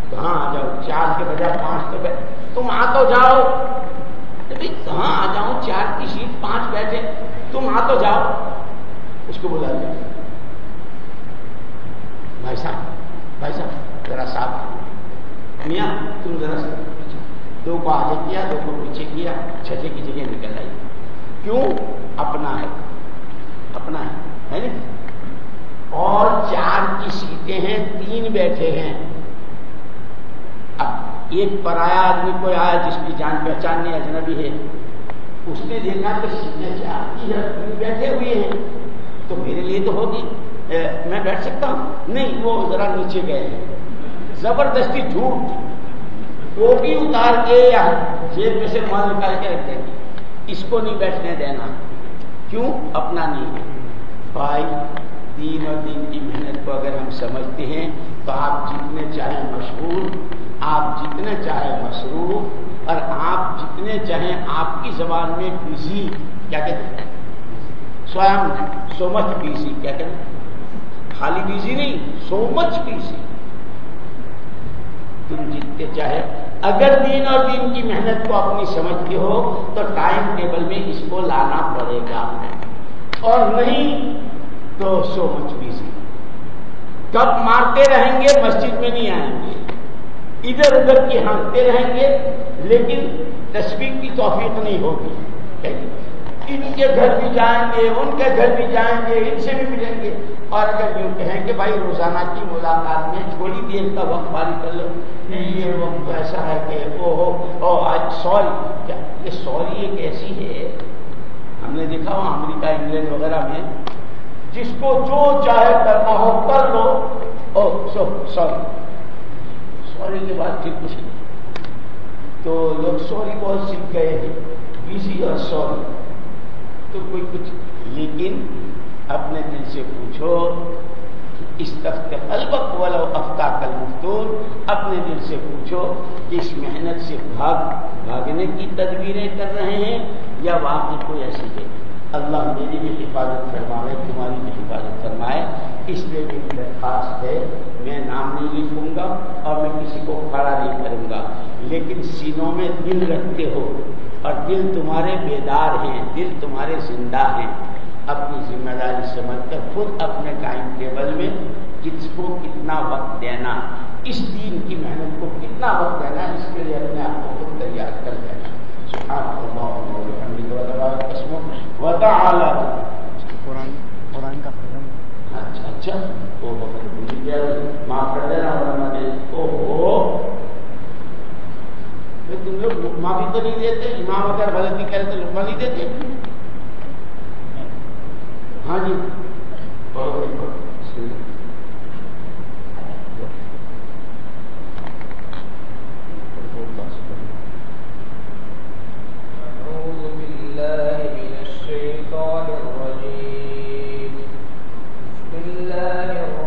کہاں آ جاؤ؟ چار کے بجائے پانچ تو تم آ تو جاؤ۔ کہاں آ جاؤں؟ چار کی سیٹ پانچ بیٹھے۔ تم آ تو جاؤ۔ اس کو بلا دیا بھائی صاحب بھائی صاحب، ذرا صاحب میاں، تم ذرا دو کو آگے کیا، دو کو پیچھے کیا۔ اچھا، چھجے کی جگہ نکل آئی۔ کیوں؟ اپنا ہے۔ اپنا ہے اور چار کی سیٹیں ہیں، تین بیٹھے ہیں۔ اب ایک پرایا آدمی کوئی آیا جس کی جان پہچان نہیں، اجنبی ہے، اس نے دیکھا کہ سیٹیں چار کی بیٹھے ہوئے ہیں۔ تو میرے لیے تو ہوگی۔ میں بیٹھ سکتا ہوں؟ نہیں، وہ ذرا نیچے گئے۔ ہیں زبردستی جھوٹ۔ ٹوپی اتار کے یا جیب میں سے مال نکال کے رکھ دیں گے۔ اس کو نہیں بیٹھنے دینا۔ کیوں؟ اپنا نہیں۔ ہے بھائی دین اور دین کی محنت کو اگر ہم سمجھتے ہیں، تو آپ جتنے چاہیں مشہور، آپ جتنے چاہیں مصروف اور آپ جتنے چاہیں آپ کی زبان میں بزی کیا کہتے ہیں؟ سوئم سو مچ بیزی کیا کہتے ہیں؟ خالی بیزی نہیں سو مچ بیزی تم جتنے چاہے اگر دین اور دین کی محنت کو اپنی سمجھتے ہو، تو ٹائم ٹیبل میں اس کو لانا پڑے گا۔ اور نہیں تو سو مچ بیزی کب مارتے رہیں گے، مسجد میں نہیں آئیں گے۔ ادھر ادھر کی ہانکتے رہیں گے، لیکن تصویر کی توفیق نہیں ہوگی۔ ان کے گھر بھی جائیں گے، ان کے گھر بھی جائیں گے، ان سے بھی ملیں گے۔ اور اگر یوں کہیں کہ بھائی روزانہ کی ملاقات میں تھوڑی دیر کا وقت پاری کر لو، یہ وقت ایسا ہے کہ وہ ہو آج سوری۔ کیا؟ یہ سوری ایک ایسی ہے، ہم نے دیکھا وہاں امریکہ، انگلینڈ وغیرہ میں جس کو جو چاہے کرنا ہو، کر لو۔ او سو، سوری۔ سوری کے بعد پھر کچھ نہیں۔ تو لوگ سوری بہت سیکھ گئے ہیں۔ بیسی اور سوری۔ تو کوئی کچھ لیکن اپنے دل سے پوچھو اس تخت البک والا افتا کل مفتور اپنے دل سے پوچھو کہ اس محنت سے بھاگ، بھاگنے کی تدبیریں کر رہے ہیں یا واقعی کوئی ایسی ہے اللہ میری بھی حفاظت فرمائے، تمہاری بھی حفاظت فرمائے۔ اس لیے میری درخواست ہے، میں نام نہیں لکھوں گا اور میں کسی کو کھڑا نہیں کروں گا۔ لیکن سینوں میں دل رکھتے ہو اور دل تمہارے بیدار ہیں، دل تمہارے زندہ ہیں۔ اپنی ذمہ داری سمجھ کر خود اپنے ٹائم ٹیبل میں کس کو کتنا وقت دینا، اس دین کی محنت کو کتنا وقت دینا، اس کے لیے اپنے آپ کو خود تیار کر دینا۔ قرآن کا اچھا اچھا معاف کر دینا تم لوگ لکما بھی تو نہیں دیتے؟ امام اگر غلطی کرے تو لکما نہیں دیتے؟ ہاں جی۔ الله الرجيم. بسم الله الرحمن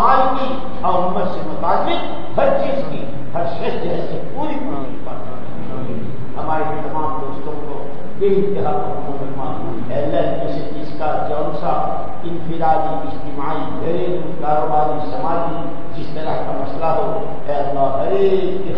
مال کی اور عمر سے متعلق ہر چیز کی، ہر شخص جیسے پوری پوری ہمارے تمام دوستوں کو بے انتہا جیسے اس کا جلسہ، انفرادی، اجتماعی، گھریلو، کاروباری، سماجی، جس طرح کا مسئلہ ہو، اے اللہ، ہر ایک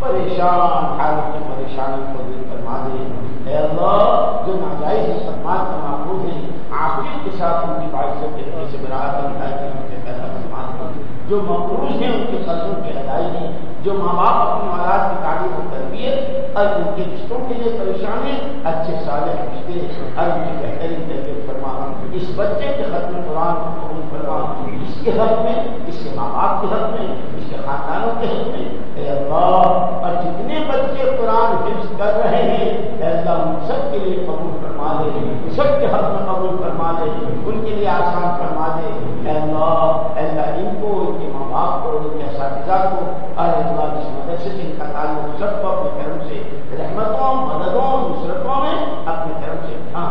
پریشان حالت کی پریشانی کو دور فرما دے۔ اے اللہ، جو ناجائز سلمان کا معمول ہے عاقل کے ساتھ ان کی معاشرت کے لیے سے براہ کرنا ہے کہ ان کے پیدا مسلمان جو مقروض ہیں، ان کے قدروں کی ادائیگی جو ماں باپ اپنی اولاد کی تعلیم و تربیت اور ان کے رشتوں کے لیے پریشان ہیں، اچھے سالے رشتے اور ان کی بہترین تربیت فرما۔ اس بچے کے حق میں قرآن قبول فرما۔ اس کے حق میں، اس کے ماں باپ کے حق میں، اس کے خاندانوں کے حق میں۔ اے اللہ، اور جتنے بچے قرآن حفظ کر رہے ہیں، اے اللہ ان سب کے لیے قبول فرما دے۔ سب کے حق میں قبول فرما دے۔ ان کے لیے آسان فرما دے۔ اے اللہ اے اللہ، ان کو، ان کے ماں باپ کو، ان کے اساتذہ کو، اور ہوا جس مدرسے سے، ان کا تعلق سب کو اپنے کرم سے رحمتوں، مددوں، نصرتوں میں اپنے کرم سے اٹھا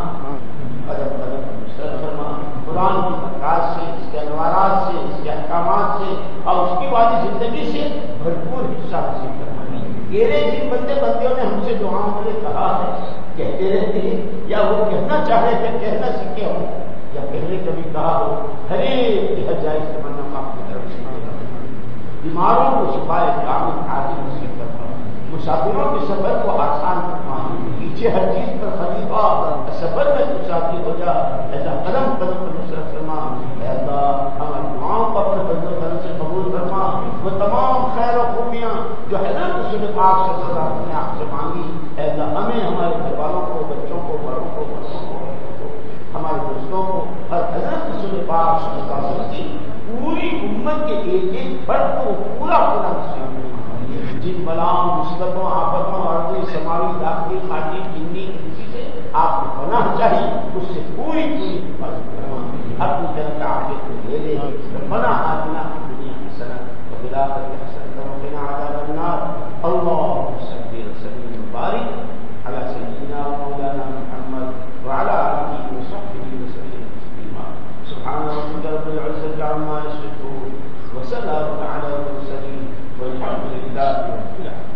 قدم قدم نصرت فرما، قرآن کی برکات سے، اس کے انوارات سے، اس کے احکامات سے اور اس کی والی زندگی سے بھرپور حصہ حاصل کرنا تیرے جن بندے بندیوں نے ہم سے دعاؤں کے لیے کہا ہے، کہتے رہتے ہیں، یا وہ کہنا چاہ رہے تھے کہنا سیکھے ہو یا پہلے کبھی کہا ہو، ہر ایک جائز تمنا معاف بیماروں کو شفائے جامع حاصل نصیب کرنا مسافروں کے سفر کو آسان کرنا پیچھے ہر چیز پر خلیفہ سفر میں مسافر ہو جا۔ ایسا قدم قدم پر نصرت کرنا اللہ، ہماری دعاؤں کو اپنے بدل قدم سے قبول کرنا وہ تمام خیر و خوبیاں جو حضرت رسول پاک صلی اللہ علیہ وسلم نے آپ سے مانگی۔ ایسا ہمیں، ہمارے گھر والوں کو، بچوں کو اور حضرت رسول پاک صلی اللہ علیہ وسلم کی جی پوری امت کے ایک ایک فرد کو پورا پورا نصیب فرمائے۔ جن بلاؤں مصیبتوں آفتوں عرضی سماوی داخلی خارجی جنی، انسی سے آپ کو پناہ چاہیے، اس سے پوری پوری حفاظت فرمائے۔ اپنی جنتا آگے کو لے لے پناہ آتنا دنیا کی صنعت وبلاغت حسن وقنا عذاب النار اللهم صل وسلم وبارك على سيدنا ومولانا محمد وعلى اله وصحبه وسلم تسليما سبحان ربك رب العزة عما يصفون وسلام على المرسلين والحمد لله رب العالمين.